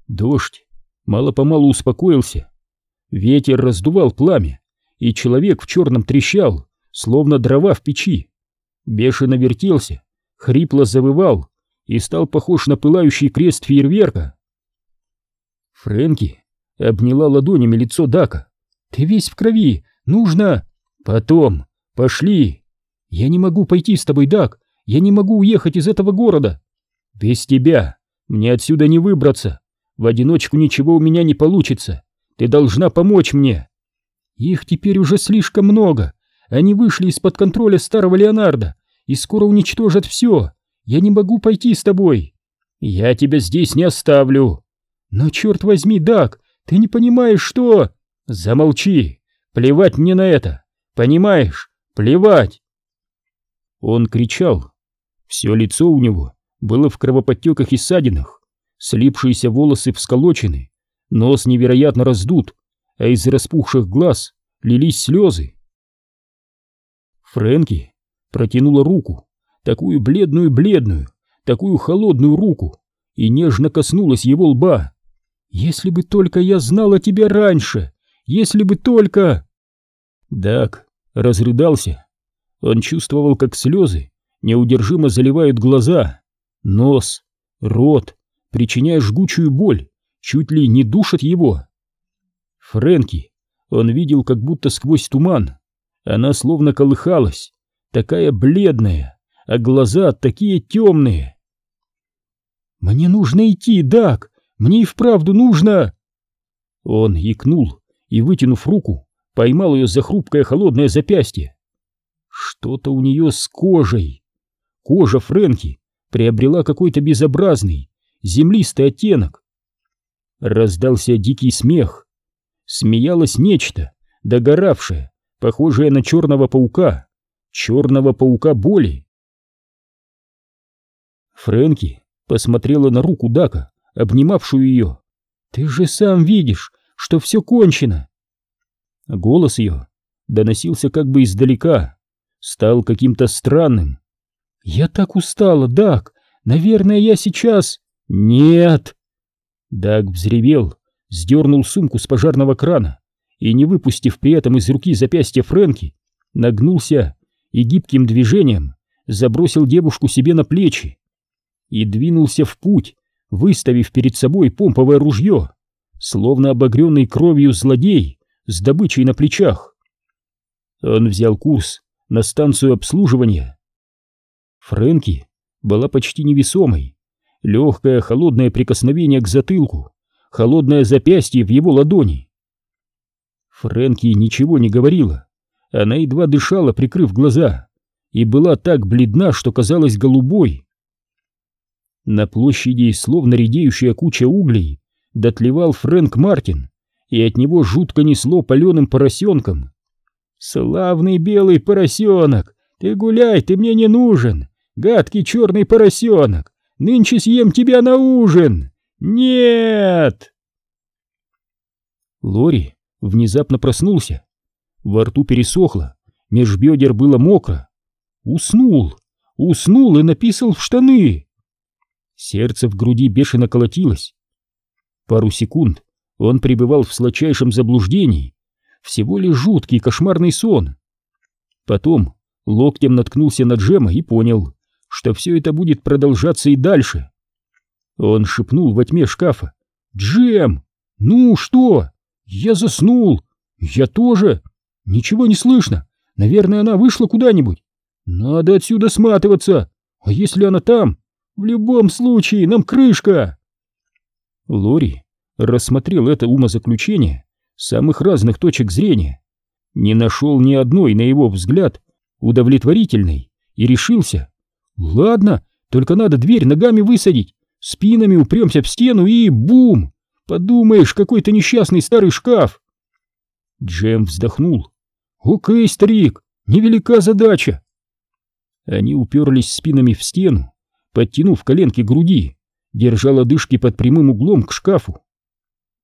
Дождь мало-помалу успокоился. Ветер раздувал пламя, и человек в черном трещал, словно дрова в печи. Бешено вертелся, хрипло завывал и стал похож на пылающий крест фейерверка. Фрэнки обняла ладонями лицо Дака. «Ты весь в крови, нужно...» «Потом, пошли!» «Я не могу пойти с тобой, Дак, я не могу уехать из этого города!» «Без тебя мне отсюда не выбраться, в одиночку ничего у меня не получится, ты должна помочь мне!» «Их теперь уже слишком много, они вышли из-под контроля старого Леонардо и скоро уничтожат все. Я не могу пойти с тобой. Я тебя здесь не оставлю. Но черт возьми, Дак, ты не понимаешь, что... Замолчи. Плевать мне на это. Понимаешь? Плевать. Он кричал. Все лицо у него было в кровоподтеках и ссадинах. Слипшиеся волосы всколочены, нос невероятно раздут, а из распухших глаз лились слезы. Фрэнки протянула руку, такую бледную-бледную, такую холодную руку, и нежно коснулась его лба. «Если бы только я знала тебя раньше! Если бы только...» Дак разрыдался. Он чувствовал, как слезы неудержимо заливают глаза, нос, рот, причиняя жгучую боль, чуть ли не душат его. Фрэнки он видел как будто сквозь туман. Она словно колыхалась, такая бледная, а глаза такие темные. «Мне нужно идти, Дак! Мне и вправду нужно!» Он икнул и, вытянув руку, поймал ее за хрупкое холодное запястье. Что-то у нее с кожей. Кожа Фрэнки приобрела какой-то безобразный, землистый оттенок. Раздался дикий смех. Смеялось нечто, догоравшее, похожее на черного паука черного паука боли. Фрэнки посмотрела на руку Дака, обнимавшую ее. «Ты же сам видишь, что все кончено!» Голос ее доносился как бы издалека, стал каким-то странным. «Я так устала, Дак! Наверное, я сейчас...» «Нет!» Даг взревел, сдернул сумку с пожарного крана и, не выпустив при этом из руки запястья Фрэнки, нагнулся и гибким движением забросил девушку себе на плечи и двинулся в путь, выставив перед собой помповое ружье, словно обогренный кровью злодей с добычей на плечах. Он взял курс на станцию обслуживания. Фрэнки была почти невесомой, легкое холодное прикосновение к затылку, холодное запястье в его ладони. Фрэнки ничего не говорила, она едва дышала, прикрыв глаза, и была так бледна, что казалась голубой. На площади, словно редеющая куча углей, дотлевал Фрэнк Мартин, и от него жутко несло паленым поросенком. «Славный белый поросенок! Ты гуляй, ты мне не нужен! Гадкий черный поросенок! Нынче съем тебя на ужин! Нет!» Лори внезапно проснулся во рту пересохло, меж бедер было мокро. Уснул, уснул и написал в штаны. Сердце в груди бешено колотилось. Пару секунд он пребывал в сладчайшем заблуждении. Всего лишь жуткий кошмарный сон. Потом локтем наткнулся на Джема и понял, что все это будет продолжаться и дальше. Он шепнул во тьме шкафа. «Джем! Ну что? Я заснул! Я тоже! Ничего не слышно. Наверное, она вышла куда-нибудь. Надо отсюда сматываться. А если она там? В любом случае, нам крышка. Лори рассмотрел это умозаключение с самых разных точек зрения. Не нашел ни одной, на его взгляд, удовлетворительной и решился. Ладно, только надо дверь ногами высадить, спинами упремся в стену и бум! Подумаешь, какой-то несчастный старый шкаф. Джем вздохнул. Окей, старик, невелика задача. Они уперлись спинами в стену, подтянув коленки груди, держа лодыжки под прямым углом к шкафу.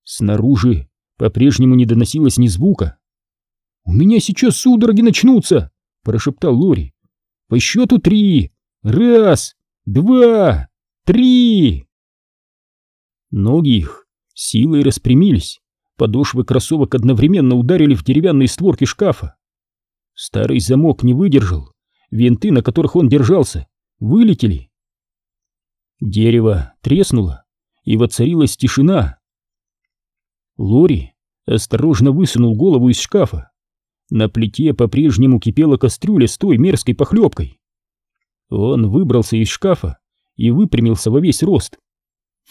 Снаружи по-прежнему не доносилось ни звука. «У меня сейчас судороги начнутся!» — прошептал Лори. «По счету три! Раз, два, три!» Ноги их силой распрямились, подошвы кроссовок одновременно ударили в деревянные створки шкафа. Старый замок не выдержал, винты, на которых он держался, вылетели. Дерево треснуло, и воцарилась тишина. Лори осторожно высунул голову из шкафа. На плите по-прежнему кипела кастрюля с той мерзкой похлебкой. Он выбрался из шкафа и выпрямился во весь рост.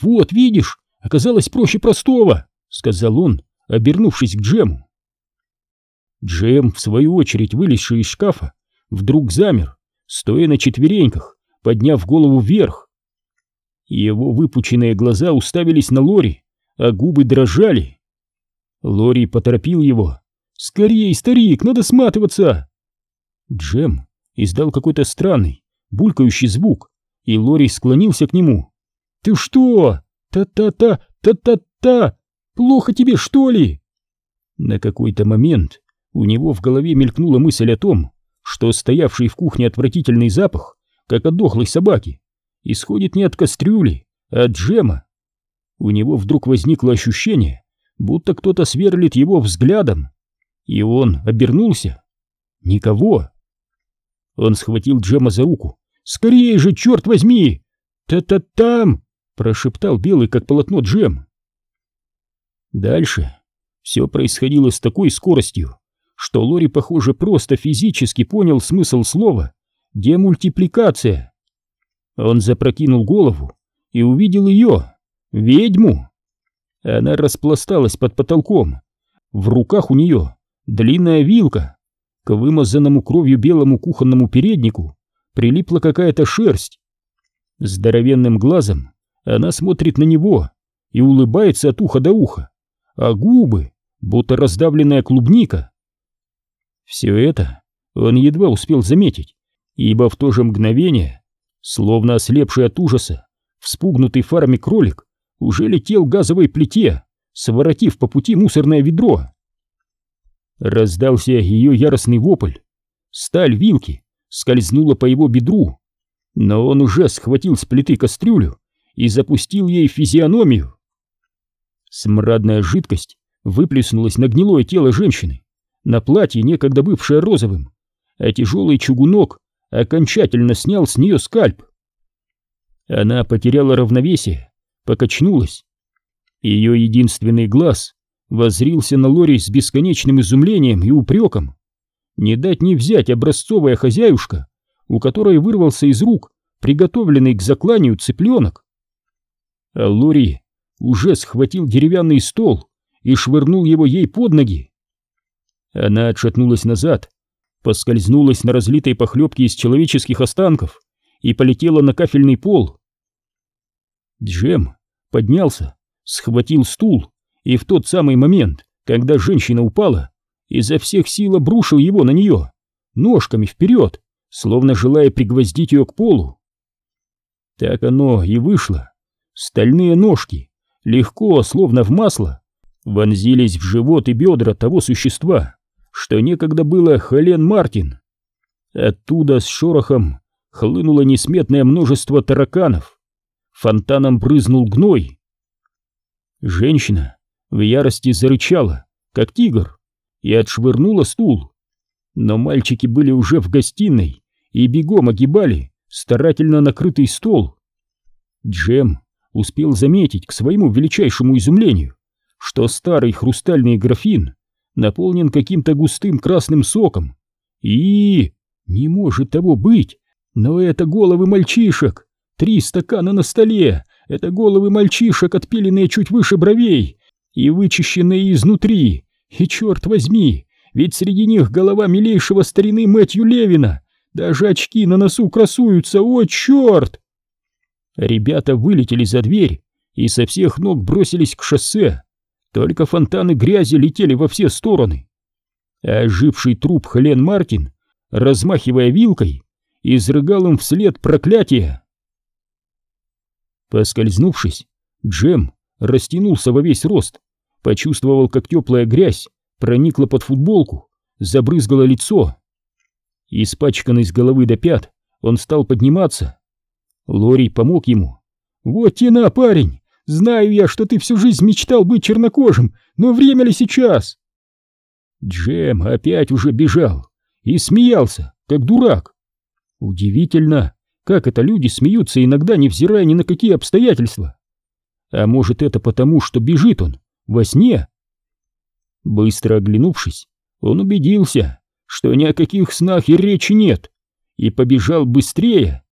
«Вот, видишь, оказалось проще простого», — сказал он, обернувшись к Джему. Джем, в свою очередь вылезший из шкафа, вдруг замер, стоя на четвереньках, подняв голову вверх. Его выпученные глаза уставились на Лори, а губы дрожали. Лори поторопил его. «Скорей, старик, надо сматываться!» Джем издал какой-то странный, булькающий звук, и Лори склонился к нему. «Ты что? Та-та-та, та-та-та! Плохо тебе, что ли?» На какой-то момент у него в голове мелькнула мысль о том, что стоявший в кухне отвратительный запах, как от дохлой собаки, исходит не от кастрюли, а от джема. У него вдруг возникло ощущение, будто кто-то сверлит его взглядом, и он обернулся. Никого. Он схватил Джема за руку. «Скорее же, черт возьми!» «Та-та-там!» — прошептал белый, как полотно, Джем. Дальше все происходило с такой скоростью, что Лори, похоже, просто физически понял смысл слова «демультипликация». Он запрокинул голову и увидел ее, ведьму. Она распласталась под потолком. В руках у нее длинная вилка. К вымазанному кровью белому кухонному переднику прилипла какая-то шерсть. Здоровенным глазом она смотрит на него и улыбается от уха до уха, а губы, будто раздавленная клубника. Все это он едва успел заметить, ибо в то же мгновение, словно ослепший от ужаса, вспугнутый фарами кролик уже летел к газовой плите, своротив по пути мусорное ведро. Раздался ее яростный вопль. Сталь вилки скользнула по его бедру, но он уже схватил с плиты кастрюлю и запустил ей физиономию. Смрадная жидкость выплеснулась на гнилое тело женщины, на платье, некогда бывшее розовым, а тяжелый чугунок окончательно снял с нее скальп. Она потеряла равновесие, покачнулась. Ее единственный глаз возрился на Лори с бесконечным изумлением и упреком. Не дать не взять образцовая хозяюшка, у которой вырвался из рук приготовленный к закланию цыпленок. А Лори уже схватил деревянный стол и швырнул его ей под ноги. Она отшатнулась назад, поскользнулась на разлитой похлебке из человеческих останков и полетела на кафельный пол. Джем поднялся, схватил стул и в тот самый момент, когда женщина упала, изо всех сил обрушил его на нее, ножками вперед, словно желая пригвоздить ее к полу. Так оно и вышло. Стальные ножки, легко, словно в масло, вонзились в живот и бедра того существа, что некогда было Хелен Мартин. Оттуда с шорохом хлынуло несметное множество тараканов. Фонтаном брызнул гной. Женщина в ярости зарычала, как тигр, и отшвырнула стул. Но мальчики были уже в гостиной и бегом огибали старательно накрытый стол. Джем успел заметить к своему величайшему изумлению, что старый хрустальный графин наполнен каким-то густым красным соком. И... не может того быть, но это головы мальчишек. Три стакана на столе, это головы мальчишек, отпиленные чуть выше бровей и вычищенные изнутри. И черт возьми, ведь среди них голова милейшего старины Мэтью Левина. Даже очки на носу красуются, о черт! Ребята вылетели за дверь и со всех ног бросились к шоссе. Только фонтаны грязи летели во все стороны. А оживший труп Хелен Мартин, размахивая вилкой, изрыгал им вслед проклятие. Поскользнувшись, Джем растянулся во весь рост, почувствовал, как теплая грязь проникла под футболку, забрызгала лицо. Испачканный с головы до пят, он стал подниматься. Лори помог ему. «Вот тена, парень! Знаю я, что ты всю жизнь мечтал быть чернокожим, но время ли сейчас?» Джем опять уже бежал и смеялся, как дурак. Удивительно, как это люди смеются иногда, невзирая ни на какие обстоятельства. А может, это потому, что бежит он во сне? Быстро оглянувшись, он убедился, что ни о каких снах и речи нет, и побежал быстрее.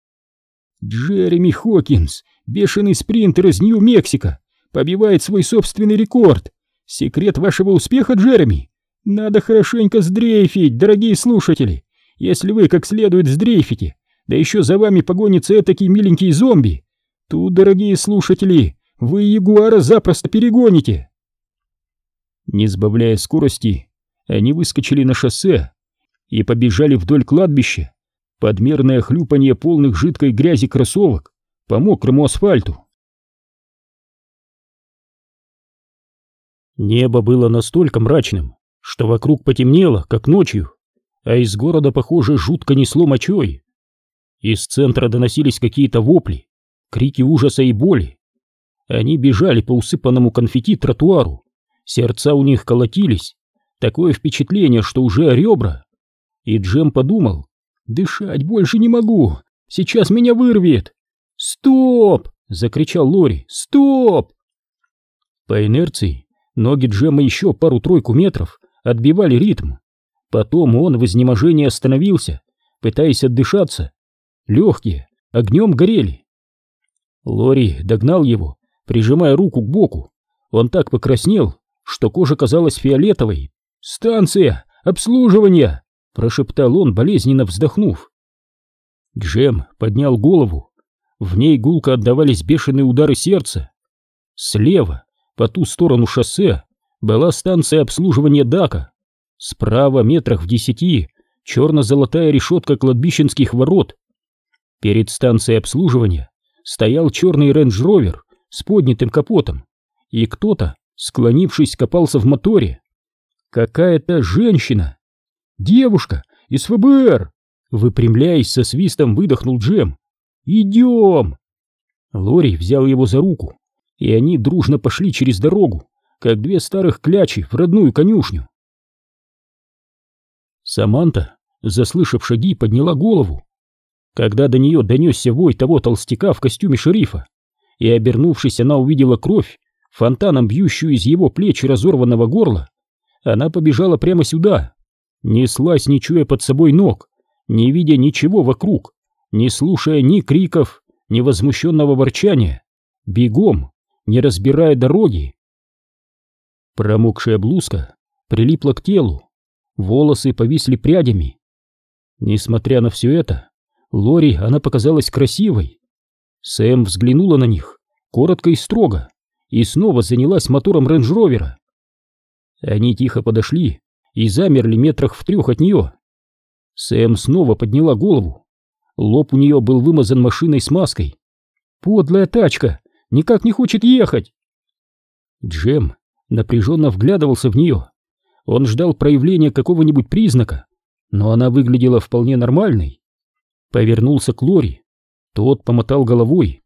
Джереми Хокинс, бешеный спринтер из Нью-Мексико, побивает свой собственный рекорд. Секрет вашего успеха, Джереми? Надо хорошенько сдрейфить, дорогие слушатели. Если вы как следует сдрейфите, да еще за вами погонится этакий миленький зомби, тут, дорогие слушатели, вы ягуара запросто перегоните. Не сбавляя скорости, они выскочили на шоссе и побежали вдоль кладбища, подмерное хлюпанье полных жидкой грязи кроссовок по мокрому асфальту. Небо было настолько мрачным, что вокруг потемнело, как ночью, а из города, похоже, жутко несло мочой. Из центра доносились какие-то вопли, крики ужаса и боли. Они бежали по усыпанному конфетти тротуару, сердца у них колотились, такое впечатление, что уже ребра. И Джем подумал, дышать больше не могу, сейчас меня вырвет. «Стоп!» — закричал Лори. «Стоп!» По инерции ноги Джема еще пару-тройку метров отбивали ритм. Потом он в изнеможении остановился, пытаясь отдышаться. Легкие огнем горели. Лори догнал его, прижимая руку к боку. Он так покраснел, что кожа казалась фиолетовой. «Станция! Обслуживание!» — прошептал он, болезненно вздохнув. Джем поднял голову. В ней гулко отдавались бешеные удары сердца. Слева, по ту сторону шоссе, была станция обслуживания Дака. Справа, метрах в десяти, черно-золотая решетка кладбищенских ворот. Перед станцией обслуживания стоял черный рейндж-ровер с поднятым капотом, и кто-то, склонившись, копался в моторе. Какая-то женщина! Девушка из ФБР! Выпрямляясь со свистом, выдохнул Джем. «Идем!» Лори взял его за руку, и они дружно пошли через дорогу, как две старых клячи в родную конюшню. Саманта, заслышав шаги, подняла голову. Когда до нее донесся вой того толстяка в костюме шерифа, и, обернувшись, она увидела кровь, фонтаном бьющую из его плеч разорванного горла, она побежала прямо сюда, неслась, не чуя под собой ног, не видя ничего вокруг, не слушая ни криков, ни возмущенного ворчания, бегом, не разбирая дороги. Промокшая блузка прилипла к телу, волосы повисли прядями. Несмотря на все это, Лори она показалась красивой. Сэм взглянула на них, коротко и строго, и снова занялась мотором рейндж-ровера. Они тихо подошли и замерли метрах в трех от нее. Сэм снова подняла голову. Лоб у нее был вымазан машиной с маской. «Подлая тачка! Никак не хочет ехать!» Джем напряженно вглядывался в нее. Он ждал проявления какого-нибудь признака, но она выглядела вполне нормальной. Повернулся к Лори. Тот помотал головой.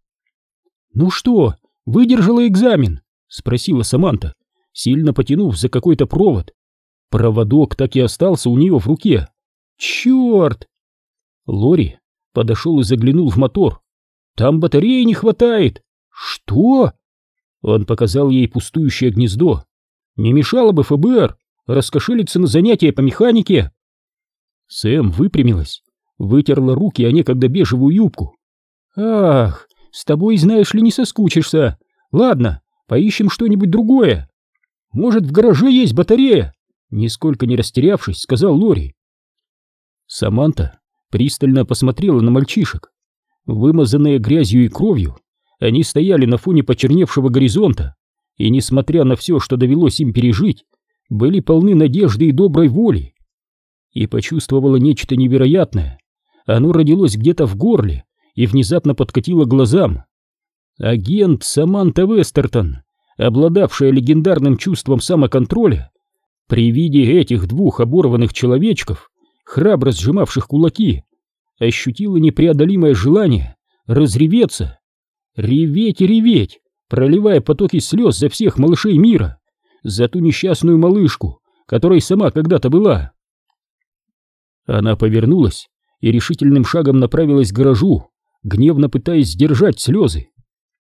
«Ну что, выдержала экзамен?» — спросила Саманта, сильно потянув за какой-то провод. Проводок так и остался у нее в руке. «Черт!» Лори подошел и заглянул в мотор. «Там батареи не хватает!» «Что?» Он показал ей пустующее гнездо. «Не мешало бы ФБР раскошелиться на занятия по механике!» Сэм выпрямилась, вытерла руки о некогда бежевую юбку. «Ах, с тобой, знаешь ли, не соскучишься. Ладно, поищем что-нибудь другое. Может, в гараже есть батарея?» Нисколько не растерявшись, сказал Лори. Саманта пристально посмотрела на мальчишек. Вымазанные грязью и кровью, они стояли на фоне почерневшего горизонта и, несмотря на все, что довелось им пережить, были полны надежды и доброй воли. И почувствовала нечто невероятное. Оно родилось где-то в горле и внезапно подкатило глазам. Агент Саманта Вестертон, обладавшая легендарным чувством самоконтроля, при виде этих двух оборванных человечков, храбро сжимавших кулаки, ощутила непреодолимое желание разреветься, реветь и реветь, проливая потоки слез за всех малышей мира, за ту несчастную малышку, которой сама когда-то была. Она повернулась и решительным шагом направилась к гаражу, гневно пытаясь сдержать слезы.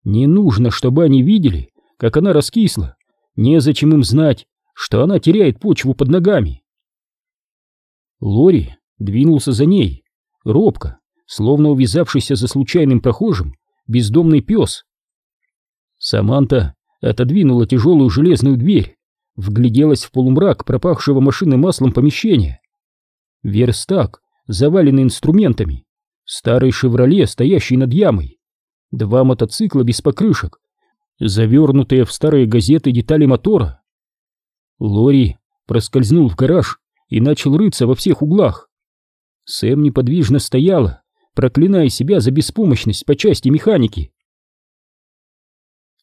Не нужно, чтобы они видели, как она раскисла. Незачем им знать, что она теряет почву под ногами. Лори двинулся за ней, робко, словно увязавшийся за случайным прохожим, бездомный пес. Саманта отодвинула тяжелую железную дверь, вгляделась в полумрак пропахшего машинным маслом помещения. Верстак, заваленный инструментами, старый «Шевроле», стоящий над ямой, два мотоцикла без покрышек, завернутые в старые газеты детали мотора. Лори проскользнул в гараж и начал рыться во всех углах. Сэм неподвижно стояла, проклиная себя за беспомощность по части механики.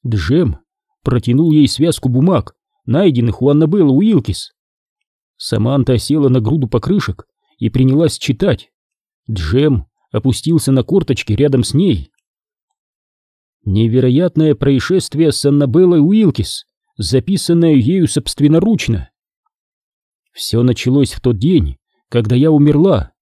Джем протянул ей связку бумаг, найденных у Аннабеллы Уилкис. Саманта села на груду покрышек и принялась читать. Джем опустился на корточки рядом с ней. Невероятное происшествие с Аннабеллой Уилкис, записанное ею собственноручно. Все началось в тот день, когда я умерла.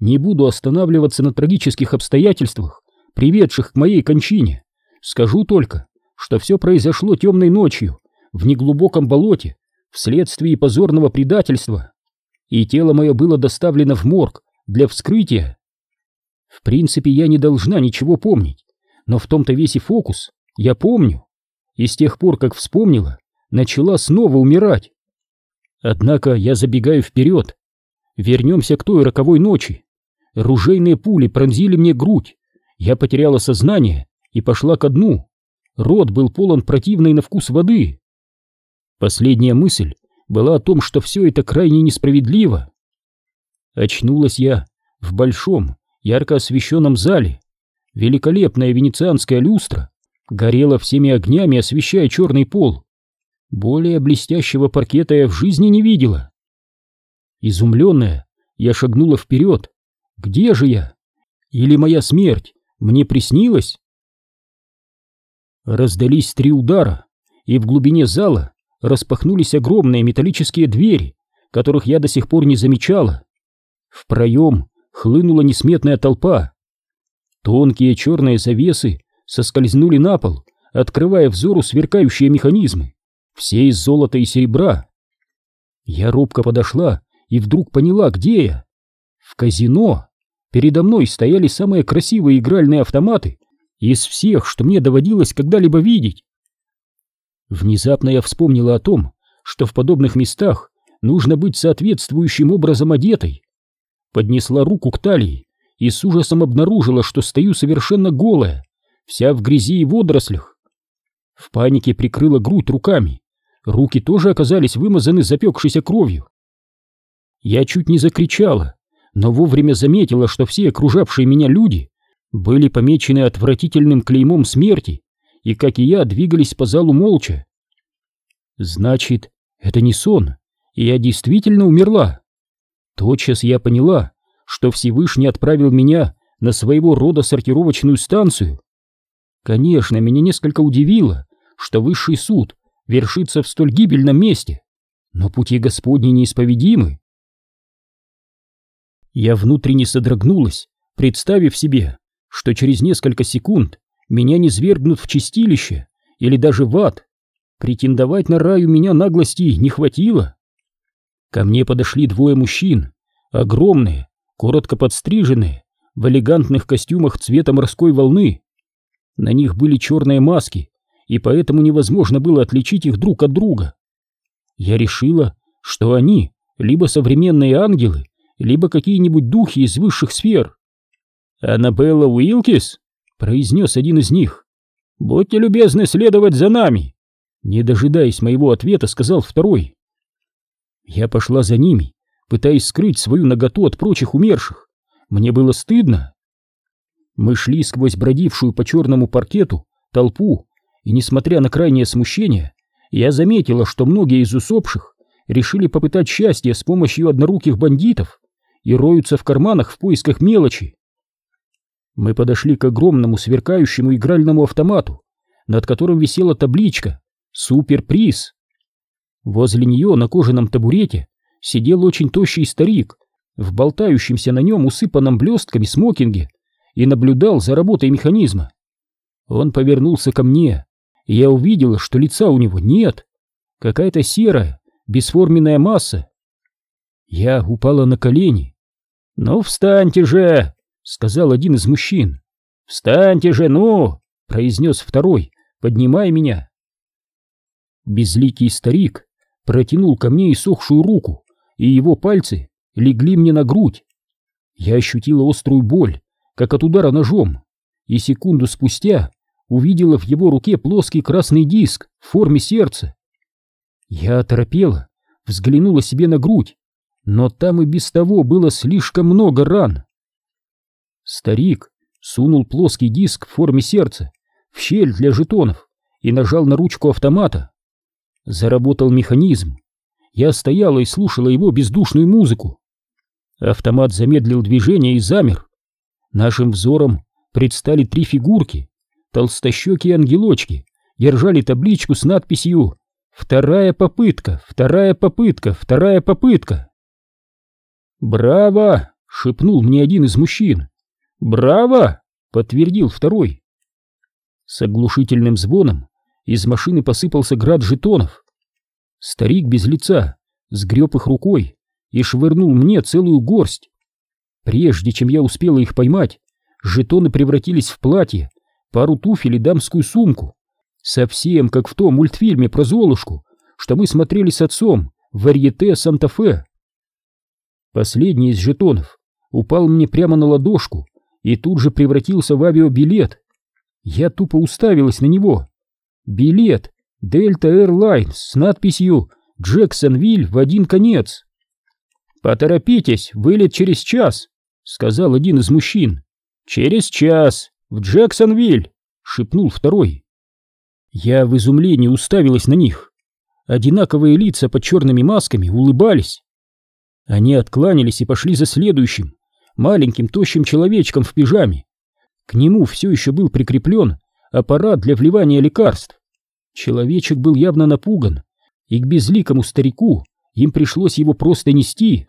Не буду останавливаться на трагических обстоятельствах, приведших к моей кончине. Скажу только, что все произошло темной ночью, в неглубоком болоте, вследствие позорного предательства, и тело мое было доставлено в морг для вскрытия. В принципе, я не должна ничего помнить, но в том-то весь и фокус, я помню, и с тех пор, как вспомнила, начала снова умирать. Однако я забегаю вперед. Вернемся к той роковой ночи. Ружейные пули пронзили мне грудь, я потеряла сознание и пошла ко дну. Рот был полон противной на вкус воды. Последняя мысль была о том, что все это крайне несправедливо. Очнулась я в большом, ярко освещенном зале. Великолепная венецианская люстра горела всеми огнями, освещая черный пол. Более блестящего паркета я в жизни не видела. Изумленная, я шагнула вперед. Где же я? Или моя смерть мне приснилась? Раздались три удара, и в глубине зала распахнулись огромные металлические двери, которых я до сих пор не замечала. В проем хлынула несметная толпа. Тонкие черные завесы соскользнули на пол, открывая взору сверкающие механизмы, все из золота и серебра. Я робко подошла и вдруг поняла, где я. В казино. Передо мной стояли самые красивые игральные автоматы из всех, что мне доводилось когда-либо видеть. Внезапно я вспомнила о том, что в подобных местах нужно быть соответствующим образом одетой. Поднесла руку к талии и с ужасом обнаружила, что стою совершенно голая, вся в грязи и водорослях. В панике прикрыла грудь руками. Руки тоже оказались вымазаны запекшейся кровью. Я чуть не закричала, но вовремя заметила, что все окружавшие меня люди были помечены отвратительным клеймом смерти и, как и я, двигались по залу молча. Значит, это не сон, и я действительно умерла. Тотчас я поняла, что Всевышний отправил меня на своего рода сортировочную станцию. Конечно, меня несколько удивило, что высший суд вершится в столь гибельном месте, но пути Господни неисповедимы. Я внутренне содрогнулась, представив себе, что через несколько секунд меня не свергнут в чистилище или даже в ад. Претендовать на рай у меня наглости не хватило. Ко мне подошли двое мужчин, огромные, коротко подстриженные, в элегантных костюмах цвета морской волны. На них были черные маски, и поэтому невозможно было отличить их друг от друга. Я решила, что они либо современные ангелы, либо какие-нибудь духи из высших сфер. «Аннабелла Уилкис?» — произнес один из них. «Будьте любезны следовать за нами!» Не дожидаясь моего ответа, сказал второй. Я пошла за ними, пытаясь скрыть свою наготу от прочих умерших. Мне было стыдно. Мы шли сквозь бродившую по черному паркету толпу, и, несмотря на крайнее смущение, я заметила, что многие из усопших решили попытать счастье с помощью одноруких бандитов и роются в карманах в поисках мелочи. Мы подошли к огромному сверкающему игральному автомату, над которым висела табличка «Суперприз». Возле нее на кожаном табурете сидел очень тощий старик в болтающемся на нем усыпанном блестками смокинге и наблюдал за работой механизма. Он повернулся ко мне, и я увидела, что лица у него нет. Какая-то серая, бесформенная масса. Я упала на колени. «Ну, встаньте же!» — сказал один из мужчин. «Встаньте же, ну!» — произнес второй, поднимая меня. Безликий старик протянул ко мне иссохшую руку, и его пальцы легли мне на грудь. Я ощутила острую боль, как от удара ножом, и секунду спустя увидела в его руке плоский красный диск в форме сердца. Я оторопела, взглянула себе на грудь, но там и без того было слишком много ран. Старик сунул плоский диск в форме сердца в щель для жетонов и нажал на ручку автомата. Заработал механизм. Я стояла и слушала его бездушную музыку. Автомат замедлил движение и замер. Нашим взором предстали три фигурки. Толстощекие ангелочки держали табличку с надписью «Вторая попытка, вторая попытка, вторая попытка». «Браво!» — шепнул мне один из мужчин. «Браво!» — подтвердил второй. С оглушительным звоном из машины посыпался град жетонов. Старик без лица сгреб их рукой и швырнул мне целую горсть. Прежде чем я успела их поймать, жетоны превратились в платье, пару туфель и дамскую сумку. Совсем как в том мультфильме про Золушку, что мы смотрели с отцом в варьете Санта-Фе. Последний из жетонов упал мне прямо на ладошку и тут же превратился в авиабилет. Я тупо уставилась на него. Билет Delta Airlines с надписью «Джексонвиль в один конец». «Поторопитесь, вылет через час», — сказал один из мужчин. «Через час, в Джексонвиль», — шепнул второй. Я в изумлении уставилась на них. Одинаковые лица под черными масками улыбались. Они откланялись и пошли за следующим, маленьким тощим человечком в пижаме. К нему все еще был прикреплен аппарат для вливания лекарств. Человечек был явно напуган, и к безликому старику им пришлось его просто нести.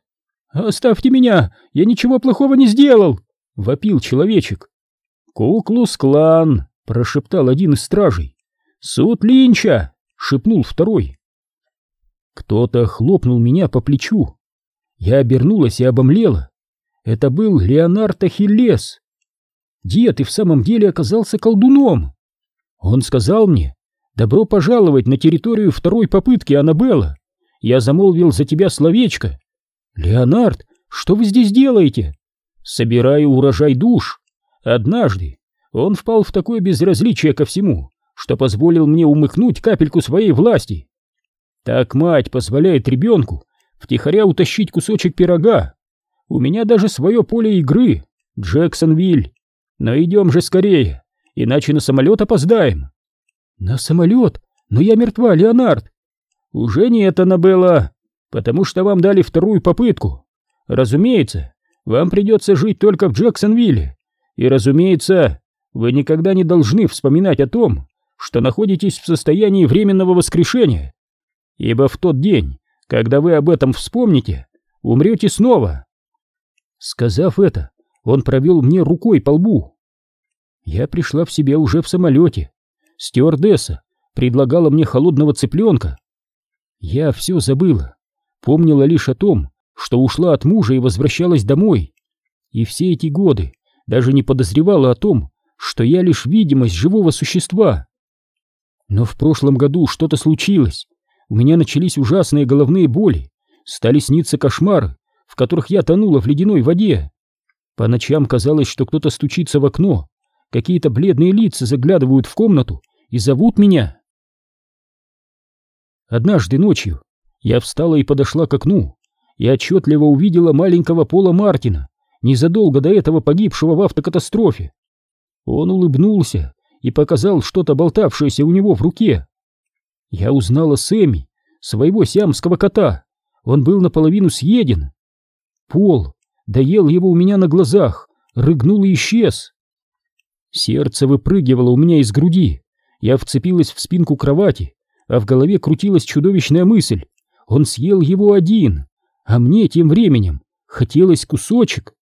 «Оставьте меня! Я ничего плохого не сделал!» — вопил человечек. «Куклус-клан!» — прошептал один из стражей. «Суд Линча!» — шепнул второй. Кто-то хлопнул меня по плечу. Я обернулась и обомлела. Это был Леонард Ахиллес. Дед и в самом деле оказался колдуном. Он сказал мне, добро пожаловать на территорию второй попытки, Аннабелла. Я замолвил за тебя словечко. Леонард, что вы здесь делаете? Собираю урожай душ. Однажды он впал в такое безразличие ко всему, что позволил мне умыкнуть капельку своей власти. Так мать позволяет ребенку втихаря утащить кусочек пирога. У меня даже свое поле игры, Джексонвиль. Но идем же скорее, иначе на самолет опоздаем. На самолет? Но я мертва, Леонард. Уже нет, Аннабелла, потому что вам дали вторую попытку. Разумеется, вам придется жить только в Джексонвилле. И, разумеется, вы никогда не должны вспоминать о том, что находитесь в состоянии временного воскрешения. Ибо в тот день, когда вы об этом вспомните, умрете снова. Сказав это, он провел мне рукой по лбу. Я пришла в себя уже в самолете. Стюардесса предлагала мне холодного цыпленка. Я все забыла, помнила лишь о том, что ушла от мужа и возвращалась домой. И все эти годы даже не подозревала о том, что я лишь видимость живого существа. Но в прошлом году что-то случилось. У меня начались ужасные головные боли, стали сниться кошмары, в которых я тонула в ледяной воде. По ночам казалось, что кто-то стучится в окно, какие-то бледные лица заглядывают в комнату и зовут меня. Однажды ночью я встала и подошла к окну и отчетливо увидела маленького Пола Мартина, незадолго до этого погибшего в автокатастрофе. Он улыбнулся и показал что-то болтавшееся у него в руке. Я узнала Сэмми, своего сиамского кота. Он был наполовину съеден. Пол доел его у меня на глазах, рыгнул и исчез. Сердце выпрыгивало у меня из груди. Я вцепилась в спинку кровати, а в голове крутилась чудовищная мысль. Он съел его один, а мне тем временем хотелось кусочек.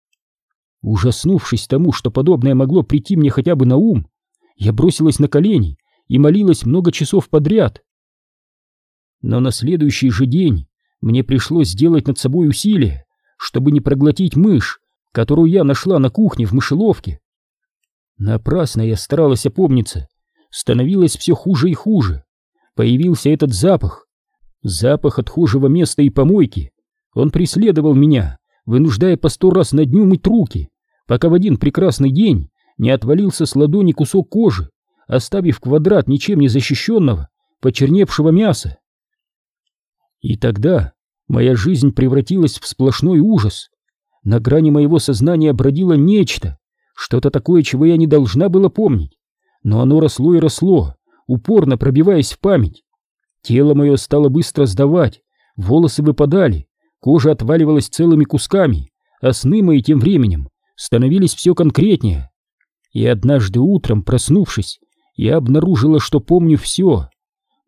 Ужаснувшись тому, что подобное могло прийти мне хотя бы на ум, я бросилась на колени и молилась много часов подряд. Но на следующий же день мне пришлось сделать над собой усилие, чтобы не проглотить мышь, которую я нашла на кухне в мышеловке. Напрасно я старалась опомниться, становилось все хуже и хуже. Появился этот запах, запах отхожего места и помойки. Он преследовал меня, вынуждая по сто раз на дню мыть руки, пока в один прекрасный день не отвалился с ладони кусок кожи, оставив квадрат ничем не защищенного, почерневшего мяса. И тогда моя жизнь превратилась в сплошной ужас. На грани моего сознания бродило нечто, что-то такое, чего я не должна была помнить. Но оно росло и росло, упорно пробиваясь в память. Тело мое стало быстро сдавать, волосы выпадали, кожа отваливалась целыми кусками, а сны мои тем временем становились все конкретнее. И однажды утром, проснувшись, я обнаружила, что помню все.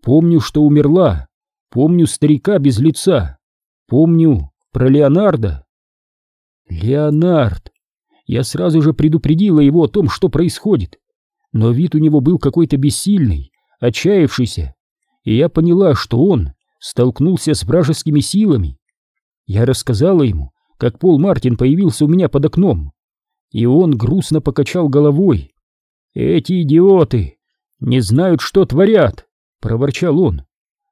Помню, что умерла, Помню старика без лица. Помню про Леонардо. Леонард. Я сразу же предупредила его о том, что происходит. Но вид у него был какой-то бессильный, отчаявшийся. И я поняла, что он столкнулся с вражескими силами. Я рассказала ему, как Пол Мартин появился у меня под окном. И он грустно покачал головой. «Эти идиоты не знают, что творят!» — проворчал он.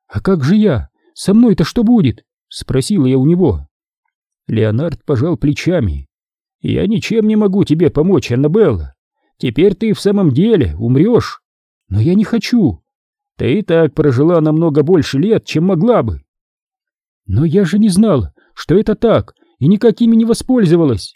«А как же я? Со мной-то что будет?» — спросила я у него. Леонард пожал плечами. «Я ничем не могу тебе помочь, Аннабелла. Теперь ты в самом деле умрешь. Но я не хочу. Ты и так прожила намного больше лет, чем могла бы». «Но я же не знала, что это так, и никакими не воспользовалась».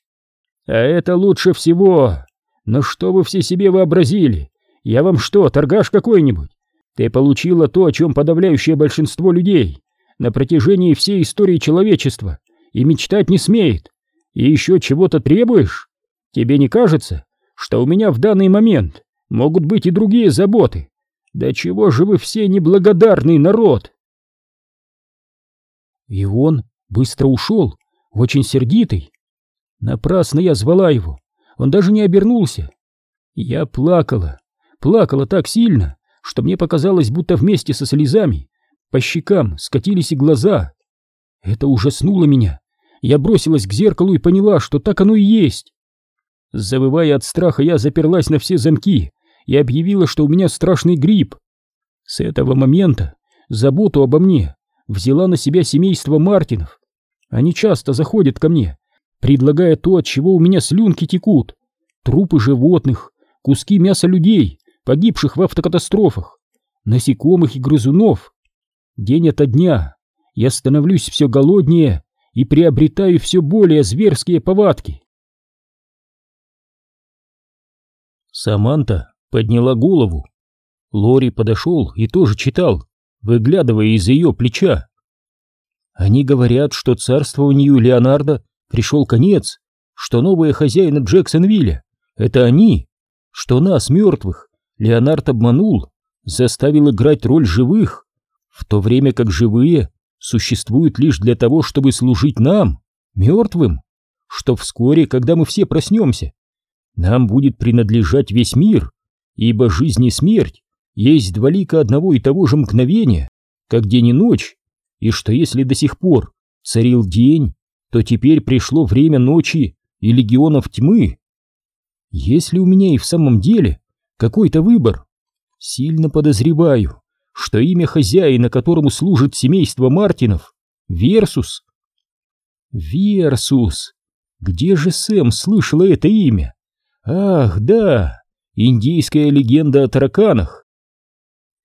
«А это лучше всего. Но что вы все себе вообразили? Я вам что, торгаш какой-нибудь? Ты получила то, о чем подавляющее большинство людей на протяжении всей истории человечества и мечтать не смеет. И еще чего-то требуешь? Тебе не кажется, что у меня в данный момент могут быть и другие заботы? Да чего же вы все неблагодарный народ? И он быстро ушел, очень сердитый. Напрасно я звала его, он даже не обернулся. Я плакала, плакала так сильно, что мне показалось, будто вместе со слезами по щекам скатились и глаза. Это ужаснуло меня. Я бросилась к зеркалу и поняла, что так оно и есть. Завывая от страха, я заперлась на все замки и объявила, что у меня страшный грипп. С этого момента заботу обо мне взяла на себя семейство Мартинов. Они часто заходят ко мне, предлагая то, от чего у меня слюнки текут. Трупы животных, куски мяса людей, погибших в автокатастрофах, насекомых и грызунов. День ото дня я становлюсь все голоднее и приобретаю все более зверские повадки. Саманта подняла голову. Лори подошел и тоже читал, выглядывая из ее плеча. Они говорят, что царствованию Леонардо пришел конец, что новые хозяины Джексонвилля — это они, что нас, мертвых, Леонард обманул, заставил играть роль живых, в то время как живые существуют лишь для того, чтобы служить нам, мертвым, что вскоре, когда мы все проснемся, нам будет принадлежать весь мир, ибо жизнь и смерть есть два лика одного и того же мгновения, как день и ночь, и что если до сих пор царил день, то теперь пришло время ночи и легионов тьмы. Если у меня и в самом деле какой-то выбор. Сильно подозреваю, что имя хозяина, которому служит семейство Мартинов, Версус. Версус. Где же Сэм слышала это имя? Ах, да, индейская легенда о тараканах.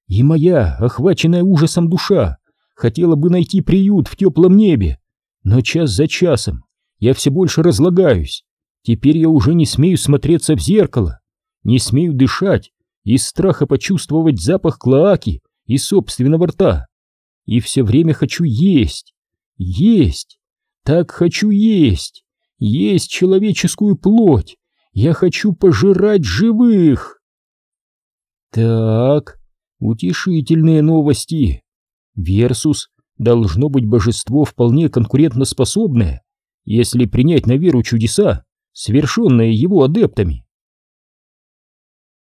И моя, охваченная ужасом душа, хотела бы найти приют в теплом небе, но час за часом я все больше разлагаюсь. Теперь я уже не смею смотреться в зеркало, не смею дышать из страха почувствовать запах клоаки из собственного рта. И все время хочу есть, есть, так хочу есть, есть человеческую плоть. Я хочу пожирать живых. Так, утешительные новости. Версус должно быть божество вполне конкурентоспособное, если принять на веру чудеса, совершенные его адептами.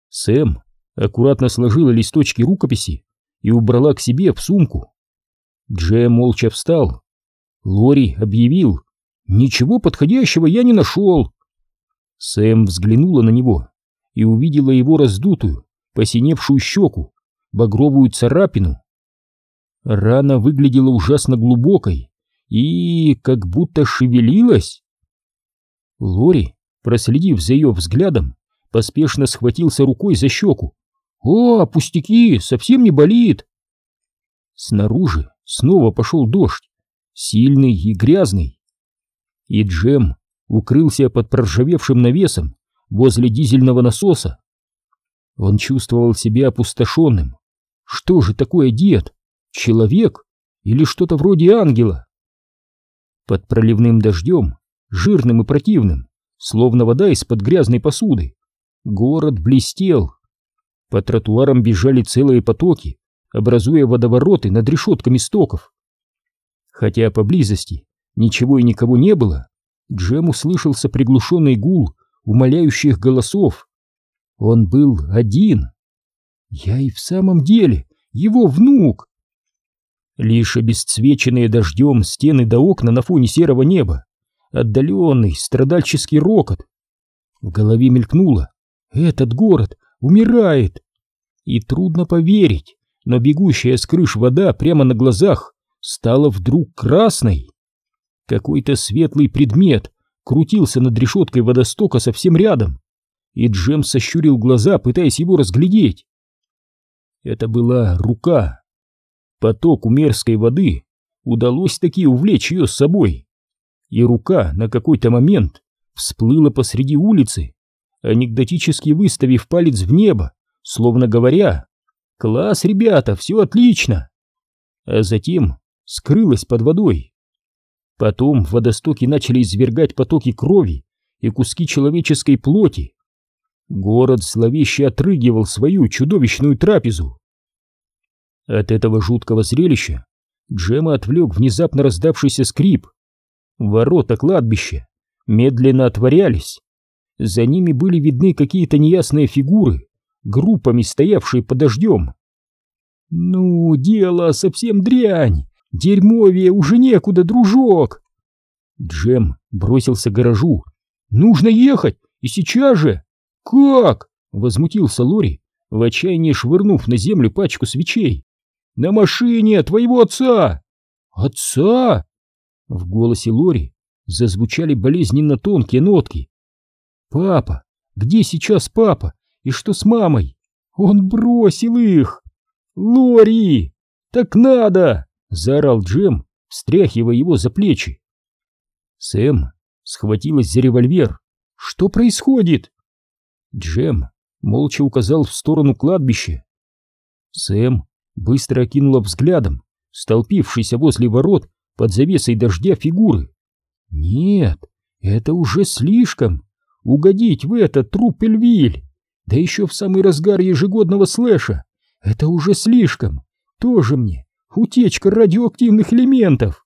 Сэм аккуратно сложила листочки рукописи и убрала к себе в сумку. Джем молча встал. Лори объявил, «Ничего подходящего я не нашел». Сэм взглянула на него и увидела его раздутую, посиневшую щеку, багровую царапину. Рана выглядела ужасно глубокой и как будто шевелилась. Лори, проследив за ее взглядом, поспешно схватился рукой за щеку. «О, пустяки, совсем не болит!» Снаружи снова пошел дождь, сильный и грязный. И Джем укрылся под проржавевшим навесом возле дизельного насоса. Он чувствовал себя опустошенным. Что же такое дед? Человек? Или что-то вроде ангела? Под проливным дождем, жирным и противным, словно вода из-под грязной посуды, город блестел. По тротуарам бежали целые потоки, образуя водовороты над решетками стоков. Хотя поблизости ничего и никого не было, Джем услышался приглушенный гул умоляющих голосов. Он был один. Я и в самом деле его внук. Лишь обесцвеченные дождем стены до окна на фоне серого неба, отдаленный страдальческий рокот. В голове мелькнуло. Этот город умирает. И трудно поверить, но бегущая с крыш вода прямо на глазах стала вдруг красной. Какой-то светлый предмет крутился над решеткой водостока совсем рядом, и Джем сощурил глаза, пытаясь его разглядеть. Это была рука. Поток мерзкой воды удалось таки увлечь ее с собой, и рука на какой-то момент всплыла посреди улицы, анекдотически выставив палец в небо, словно говоря «Класс, ребята, все отлично!» А затем скрылась под водой. Потом в водостоке начали извергать потоки крови и куски человеческой плоти. Город зловеще отрыгивал свою чудовищную трапезу. От этого жуткого зрелища Джема отвлек внезапно раздавшийся скрип. Ворота кладбища медленно отворялись. За ними были видны какие-то неясные фигуры, группами стоявшие под дождем. «Ну, дело совсем дрянь! Дерьмовее уже некуда, дружок!» Джем бросился к гаражу. «Нужно ехать! И сейчас же!» «Как?» — возмутился Лори, в отчаянии швырнув на землю пачку свечей. «На машине твоего отца!» «Отца?» В голосе Лори зазвучали болезненно тонкие нотки. «Папа! Где сейчас папа? И что с мамой? Он бросил их!» «Лори! Так надо!» — заорал Джем, встряхивая его за плечи. Сэм схватилась за револьвер. «Что происходит?» Джем молча указал в сторону кладбища. Сэм быстро окинула взглядом столпившийся возле ворот под завесой дождя фигуры. «Нет, это уже слишком. Угодить в этот труп Эльвиль, да еще в самый разгар ежегодного слэша. Это уже слишком. Тоже мне утечка радиоактивных элементов.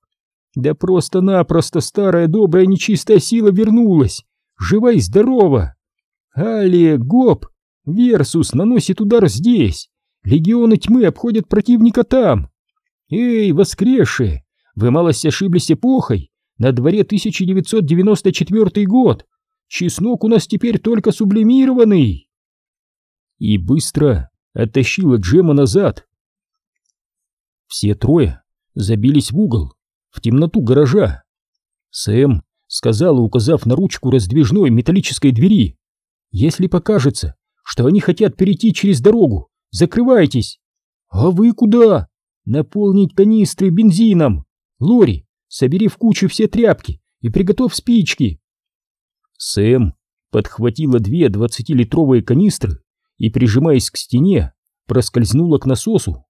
Да просто-напросто старая добрая нечистая сила вернулась, жива и здорова. Алле-гоп Версус наносит удар здесь. Легионы тьмы обходят противника там. Эй, воскресшие, вы малость ошиблись эпохой. На дворе 1994 год. Чеснок у нас теперь только сублимированный. И быстро оттащила Джема назад. Все трое забились в угол, в темноту гаража. Сэм сказала, указав на ручку раздвижной металлической двери, «Если покажется, что они хотят перейти через дорогу. Закрывайтесь. А вы куда? Наполнить канистры бензином. Лори, собери в кучу все тряпки и приготовь спички. Сэм подхватила две двадцатилитровые канистры и, прижимаясь к стене, проскользнула к насосу.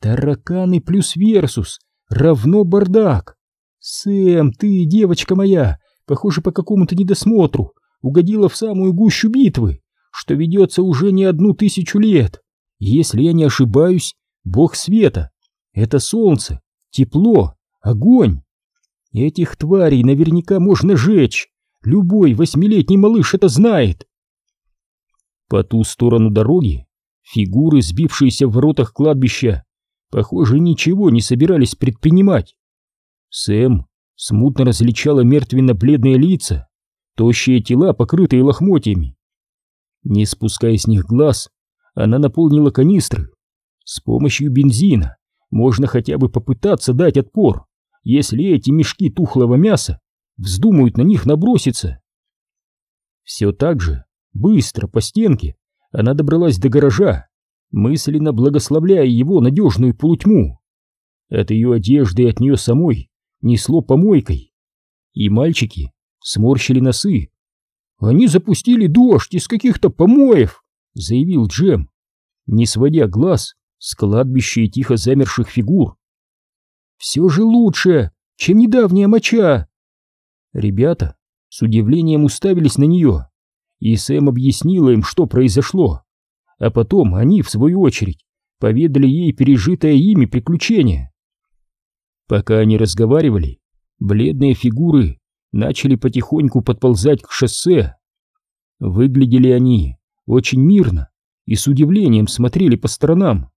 Тараканы плюс версус равно бардак. Сэм, ты, девочка моя, похоже, по какому-то недосмотру, угодила в самую гущу битвы, что ведется уже не одну тысячу лет. Если я не ошибаюсь, бог света — это солнце, тепло, огонь. Этих тварей наверняка можно жечь. Любой восьмилетний малыш это знает. По ту сторону дороги фигуры, сбившиеся в воротах кладбища, похоже, ничего не собирались предпринимать. Сэм смутно различала мертвенно-бледные лица, тощие тела, покрытые лохмотьями. Не спуская с них глаз, она наполнила канистры. С помощью бензина можно хотя бы попытаться дать отпор, если эти мешки тухлого мяса вздумают на них наброситься. Все так же, быстро, по стенке, она добралась до гаража, мысленно благословляя его надежную полутьму. От ее одежды и от нее самой несло помойкой. И мальчики сморщили носы. «Они запустили дождь из каких-то помоев!» — заявил Джем, не сводя глаз с кладбища и тихо замерших фигур. «Все же лучше, чем недавняя моча!» Ребята с удивлением уставились на нее, и Сэм объяснила им, что произошло. А потом они, в свою очередь, поведали ей пережитое ими приключение. Пока они разговаривали, бледные фигуры начали потихоньку подползать к шоссе. Выглядели они очень мирно и с удивлением смотрели по сторонам.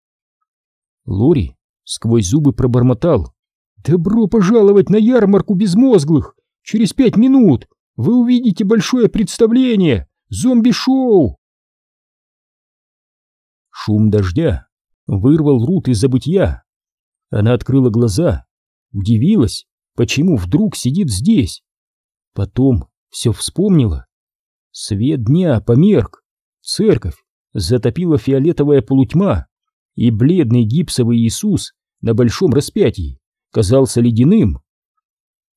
Лори сквозь зубы пробормотал. «Добро пожаловать на ярмарку безмозглых! Через пять минут вы увидите большое представление! Зомби-шоу!» Шум дождя вырвал Рут из забытья. Она открыла глаза, удивилась, почему вдруг сидит здесь. Потом все вспомнила. Свет дня померк, церковь затопила фиолетовая полутьма, и бледный гипсовый Иисус на большом распятии казался ледяным.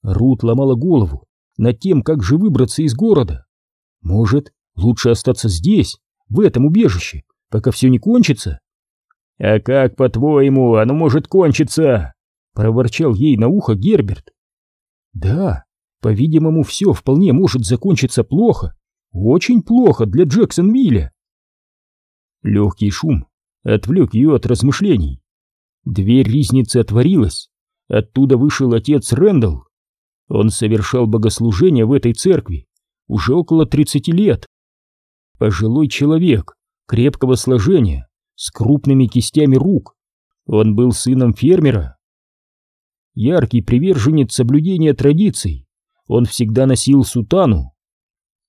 Рут ломала голову над тем, как же выбраться из города. Может, лучше остаться здесь, в этом убежище, пока все не кончится? «А как, по-твоему, оно может кончиться?» — проворчал ей на ухо Герберт. «Да, по-видимому, все вполне может закончиться плохо, очень плохо для Джексонвилля». Легкий шум отвлек ее от размышлений. Дверь ризницы отворилась, оттуда вышел отец Рэндалл. Он совершал богослужение в этой церкви уже около тридцати лет. Пожилой человек, крепкого сложения, с крупными кистями рук. Он был сыном фермера. Яркий приверженец соблюдения традиций, он всегда носил сутану.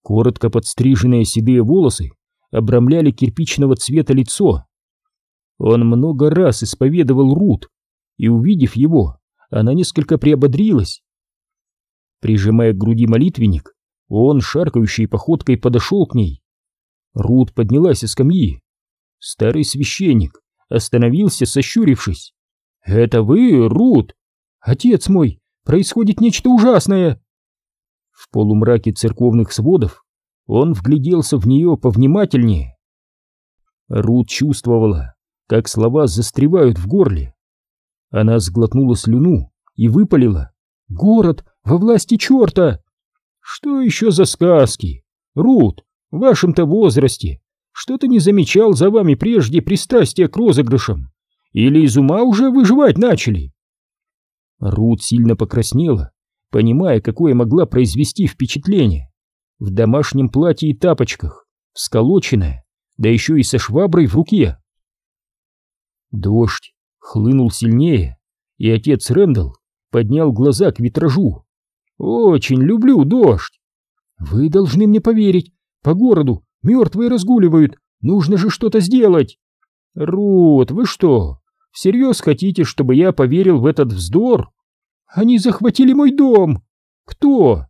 Коротко подстриженные седые волосы обрамляли кирпичного цвета лицо. Он много раз исповедовал Рут, и, увидев его, она несколько приободрилась. Прижимая к груди молитвенник, он, шаркающей походкой, подошел к ней. Рут поднялась из скамьи. Старый священник остановился, сощурившись. «Это вы, Рут? Отец мой, происходит нечто ужасное!» В полумраке церковных сводов он вгляделся в нее повнимательнее. Рут чувствовала, как слова застревают в горле. Она сглотнула слюну и выпалила. «Город во власти черта!» «Что еще за сказки? Рут, в вашем-то возрасте что-то не замечал за вами прежде пристрастия к розыгрышам? Или из ума уже выживать начали?» Рут сильно покраснела, понимая, какое могла произвести впечатление. В домашнем платье и тапочках, всколоченная, да еще и со шваброй в руке. Дождь хлынул сильнее, и отец Рэндалл поднял глаза к витражу. «Очень люблю дождь!» «Вы должны мне поверить, по городу мертвые разгуливают, нужно же что-то сделать!» «Рут, вы что, всерьез хотите, чтобы я поверил в этот вздор? Они захватили мой дом! Кто?»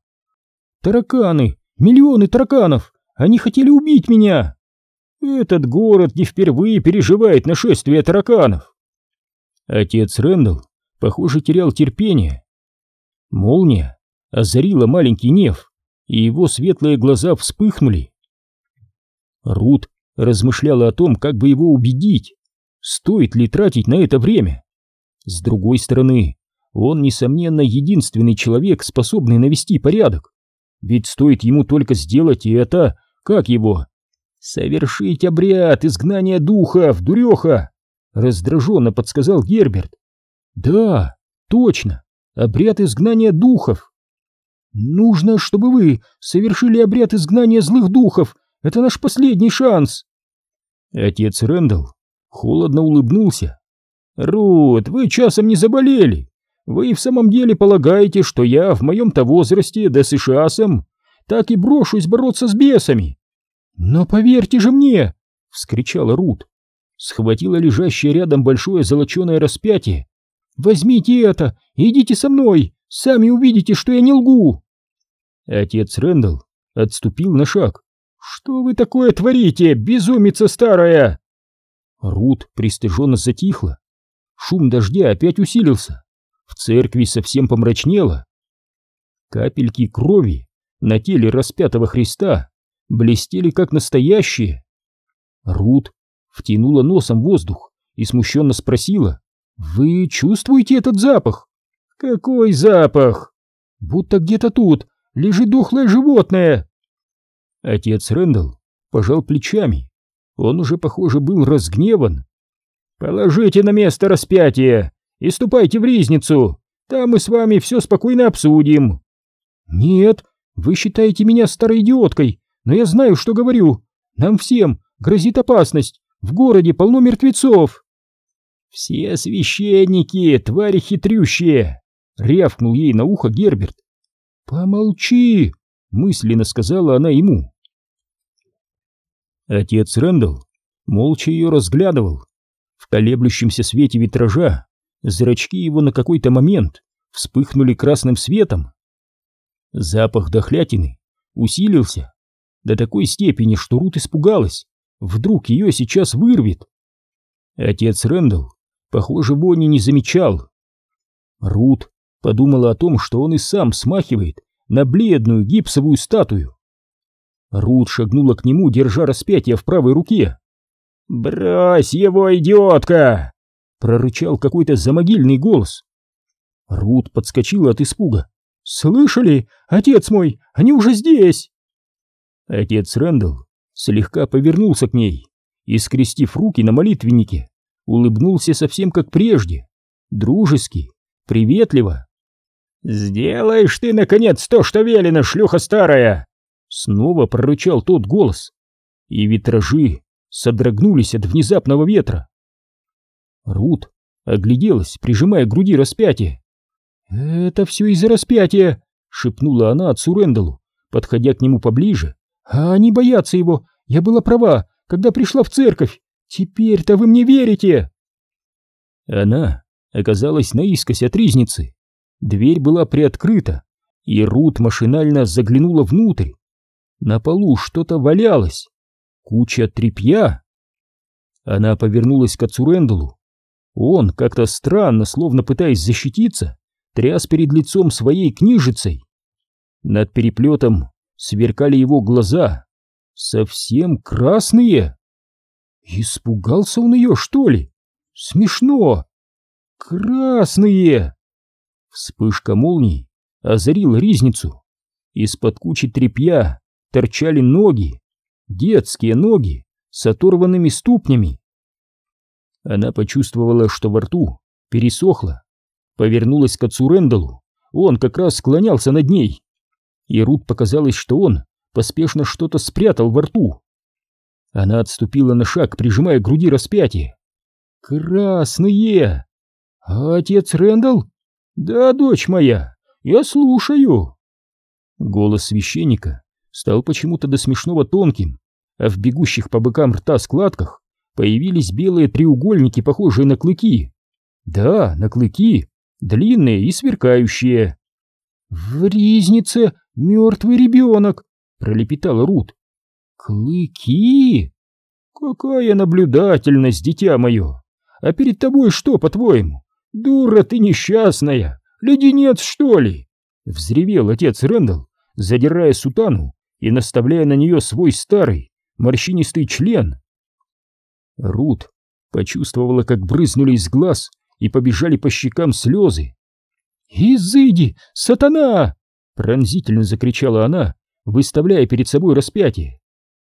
«Тараканы! Миллионы тараканов! Они хотели убить меня!» Этот город не впервые переживает нашествие тараканов. Отец Рэндалл, похоже, терял терпение. Молния озарила маленький Нев, и его светлые глаза вспыхнули. Рут размышляла о том, как бы его убедить, стоит ли тратить на это время. С другой стороны, он, несомненно, единственный человек, способный навести порядок. Ведь стоит ему только сделать это, как его? Совершить обряд изгнания духов, дуреха! Раздраженно подсказал Герберт. Да, точно, обряд изгнания духов. Нужно, чтобы вы совершили обряд изгнания злых духов. Это наш последний шанс. Отец Рэндалл холодно улыбнулся. Рут, вы часом не заболели? Вы в самом деле полагаете, что я в моем-то возрасте, да с Ишасом, так и брошусь бороться с бесами? Но поверьте же мне, вскричала Рут, схватила лежащее рядом большое золоченое распятие. Возьмите это, идите со мной, сами увидите, что я не лгу. Отец Рэндалл отступил на шаг. Что вы такое творите, безумица старая? Рут пристыженно затихла. Шум дождя опять усилился. В церкви совсем помрачнело. Капельки крови на теле распятого Христа блестели как настоящие. Рут втянула носом воздух и смущенно спросила, «Вы чувствуете этот запах?» «Какой запах?» «Будто где-то тут лежит дохлое животное». Отец Рэндалл пожал плечами. Он уже, похоже, был разгневан. «Положите на место распятие и ступайте в ризницу, там мы с вами все спокойно обсудим». «Нет, вы считаете меня старой идиоткой, но я знаю, что говорю. Нам всем грозит опасность, в городе полно мертвецов». «Все священники, твари хитрющие!» — рявкнул ей на ухо Герберт. «Помолчи!» — мысленно сказала она ему. Отец Рэндалл молча ее разглядывал. В колеблющемся свете витража Зрачки его на какой-то момент вспыхнули красным светом. Запах дохлятины усилился до такой степени, что Рут испугалась. Вдруг ее сейчас вырвет. Отец Рэндалл, похоже, вони не замечал. Рут подумала о том, что он и сам смахивает на бледную гипсовую статую. Рут шагнула к нему, держа распятие в правой руке. «Брось его, идиотка!» прорычал какой-то замогильный голос. Рут подскочила от испуга. «Слышали? Отец мой, они уже здесь!» Отец Рэндалл слегка повернулся к ней и, скрестив руки на молитвеннике, улыбнулся совсем как прежде, дружески, приветливо. «Сделаешь ты, наконец, то, что велено, шлюха старая!» Снова прорычал тот голос, и витражи содрогнулись от внезапного ветра. Рут огляделась, прижимая к груди распятие. «Это все из-за распятия!» — шепнула она отцу Рэндаллу, подходя к нему поближе. «А они боятся его! Я была права, когда пришла в церковь! Теперь-то вы мне верите!» Она оказалась наискось от ризницы. Дверь была приоткрыта, и Рут машинально заглянула внутрь. На полу что-то валялось. Куча тряпья. Она повернулась к отцу Рэндаллу он, как-то странно, словно пытаясь защититься, тряс перед лицом своей книжицей. Над переплетом сверкали его глаза, совсем красные. Испугался он ее, что ли? Смешно. Красные! Вспышка молний озарила ризницу. Из-под кучи тряпья торчали ноги, детские ноги с оторванными ступнями. Она почувствовала, что во рту пересохло. Повернулась к отцу Рэндаллу. Он как раз склонялся над ней. И Рут показалось, что он поспешно что-то спрятал во рту. Она отступила на шаг, прижимая к груди распятие. «Красные! А отец Рэндалл? Да, дочь моя, я слушаю!» Голос священника стал почему-то до смешного тонким, а в бегущих по бокам рта складках появились белые треугольники, похожие на клыки. Да, на клыки, длинные и сверкающие. «В ризнице мертвый ребенок!» — пролепетала Рут. «Клыки? Какая наблюдательность, дитя мое! А перед тобой что, по-твоему? Дура ты несчастная! Леденец, что ли? Взревел отец Рэндалл, задирая сутану и наставляя на нее свой старый, морщинистый член. Рут почувствовала, как брызнули из глаз и побежали по щекам слезы. «Изыди, сатана!» — пронзительно закричала она, выставляя перед собой распятие.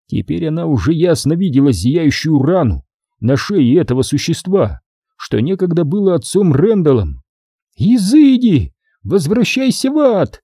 Теперь она уже ясно видела зияющую рану на шее этого существа, что некогда было отцом Рэндаллом. «Изыди! Возвращайся в ад!»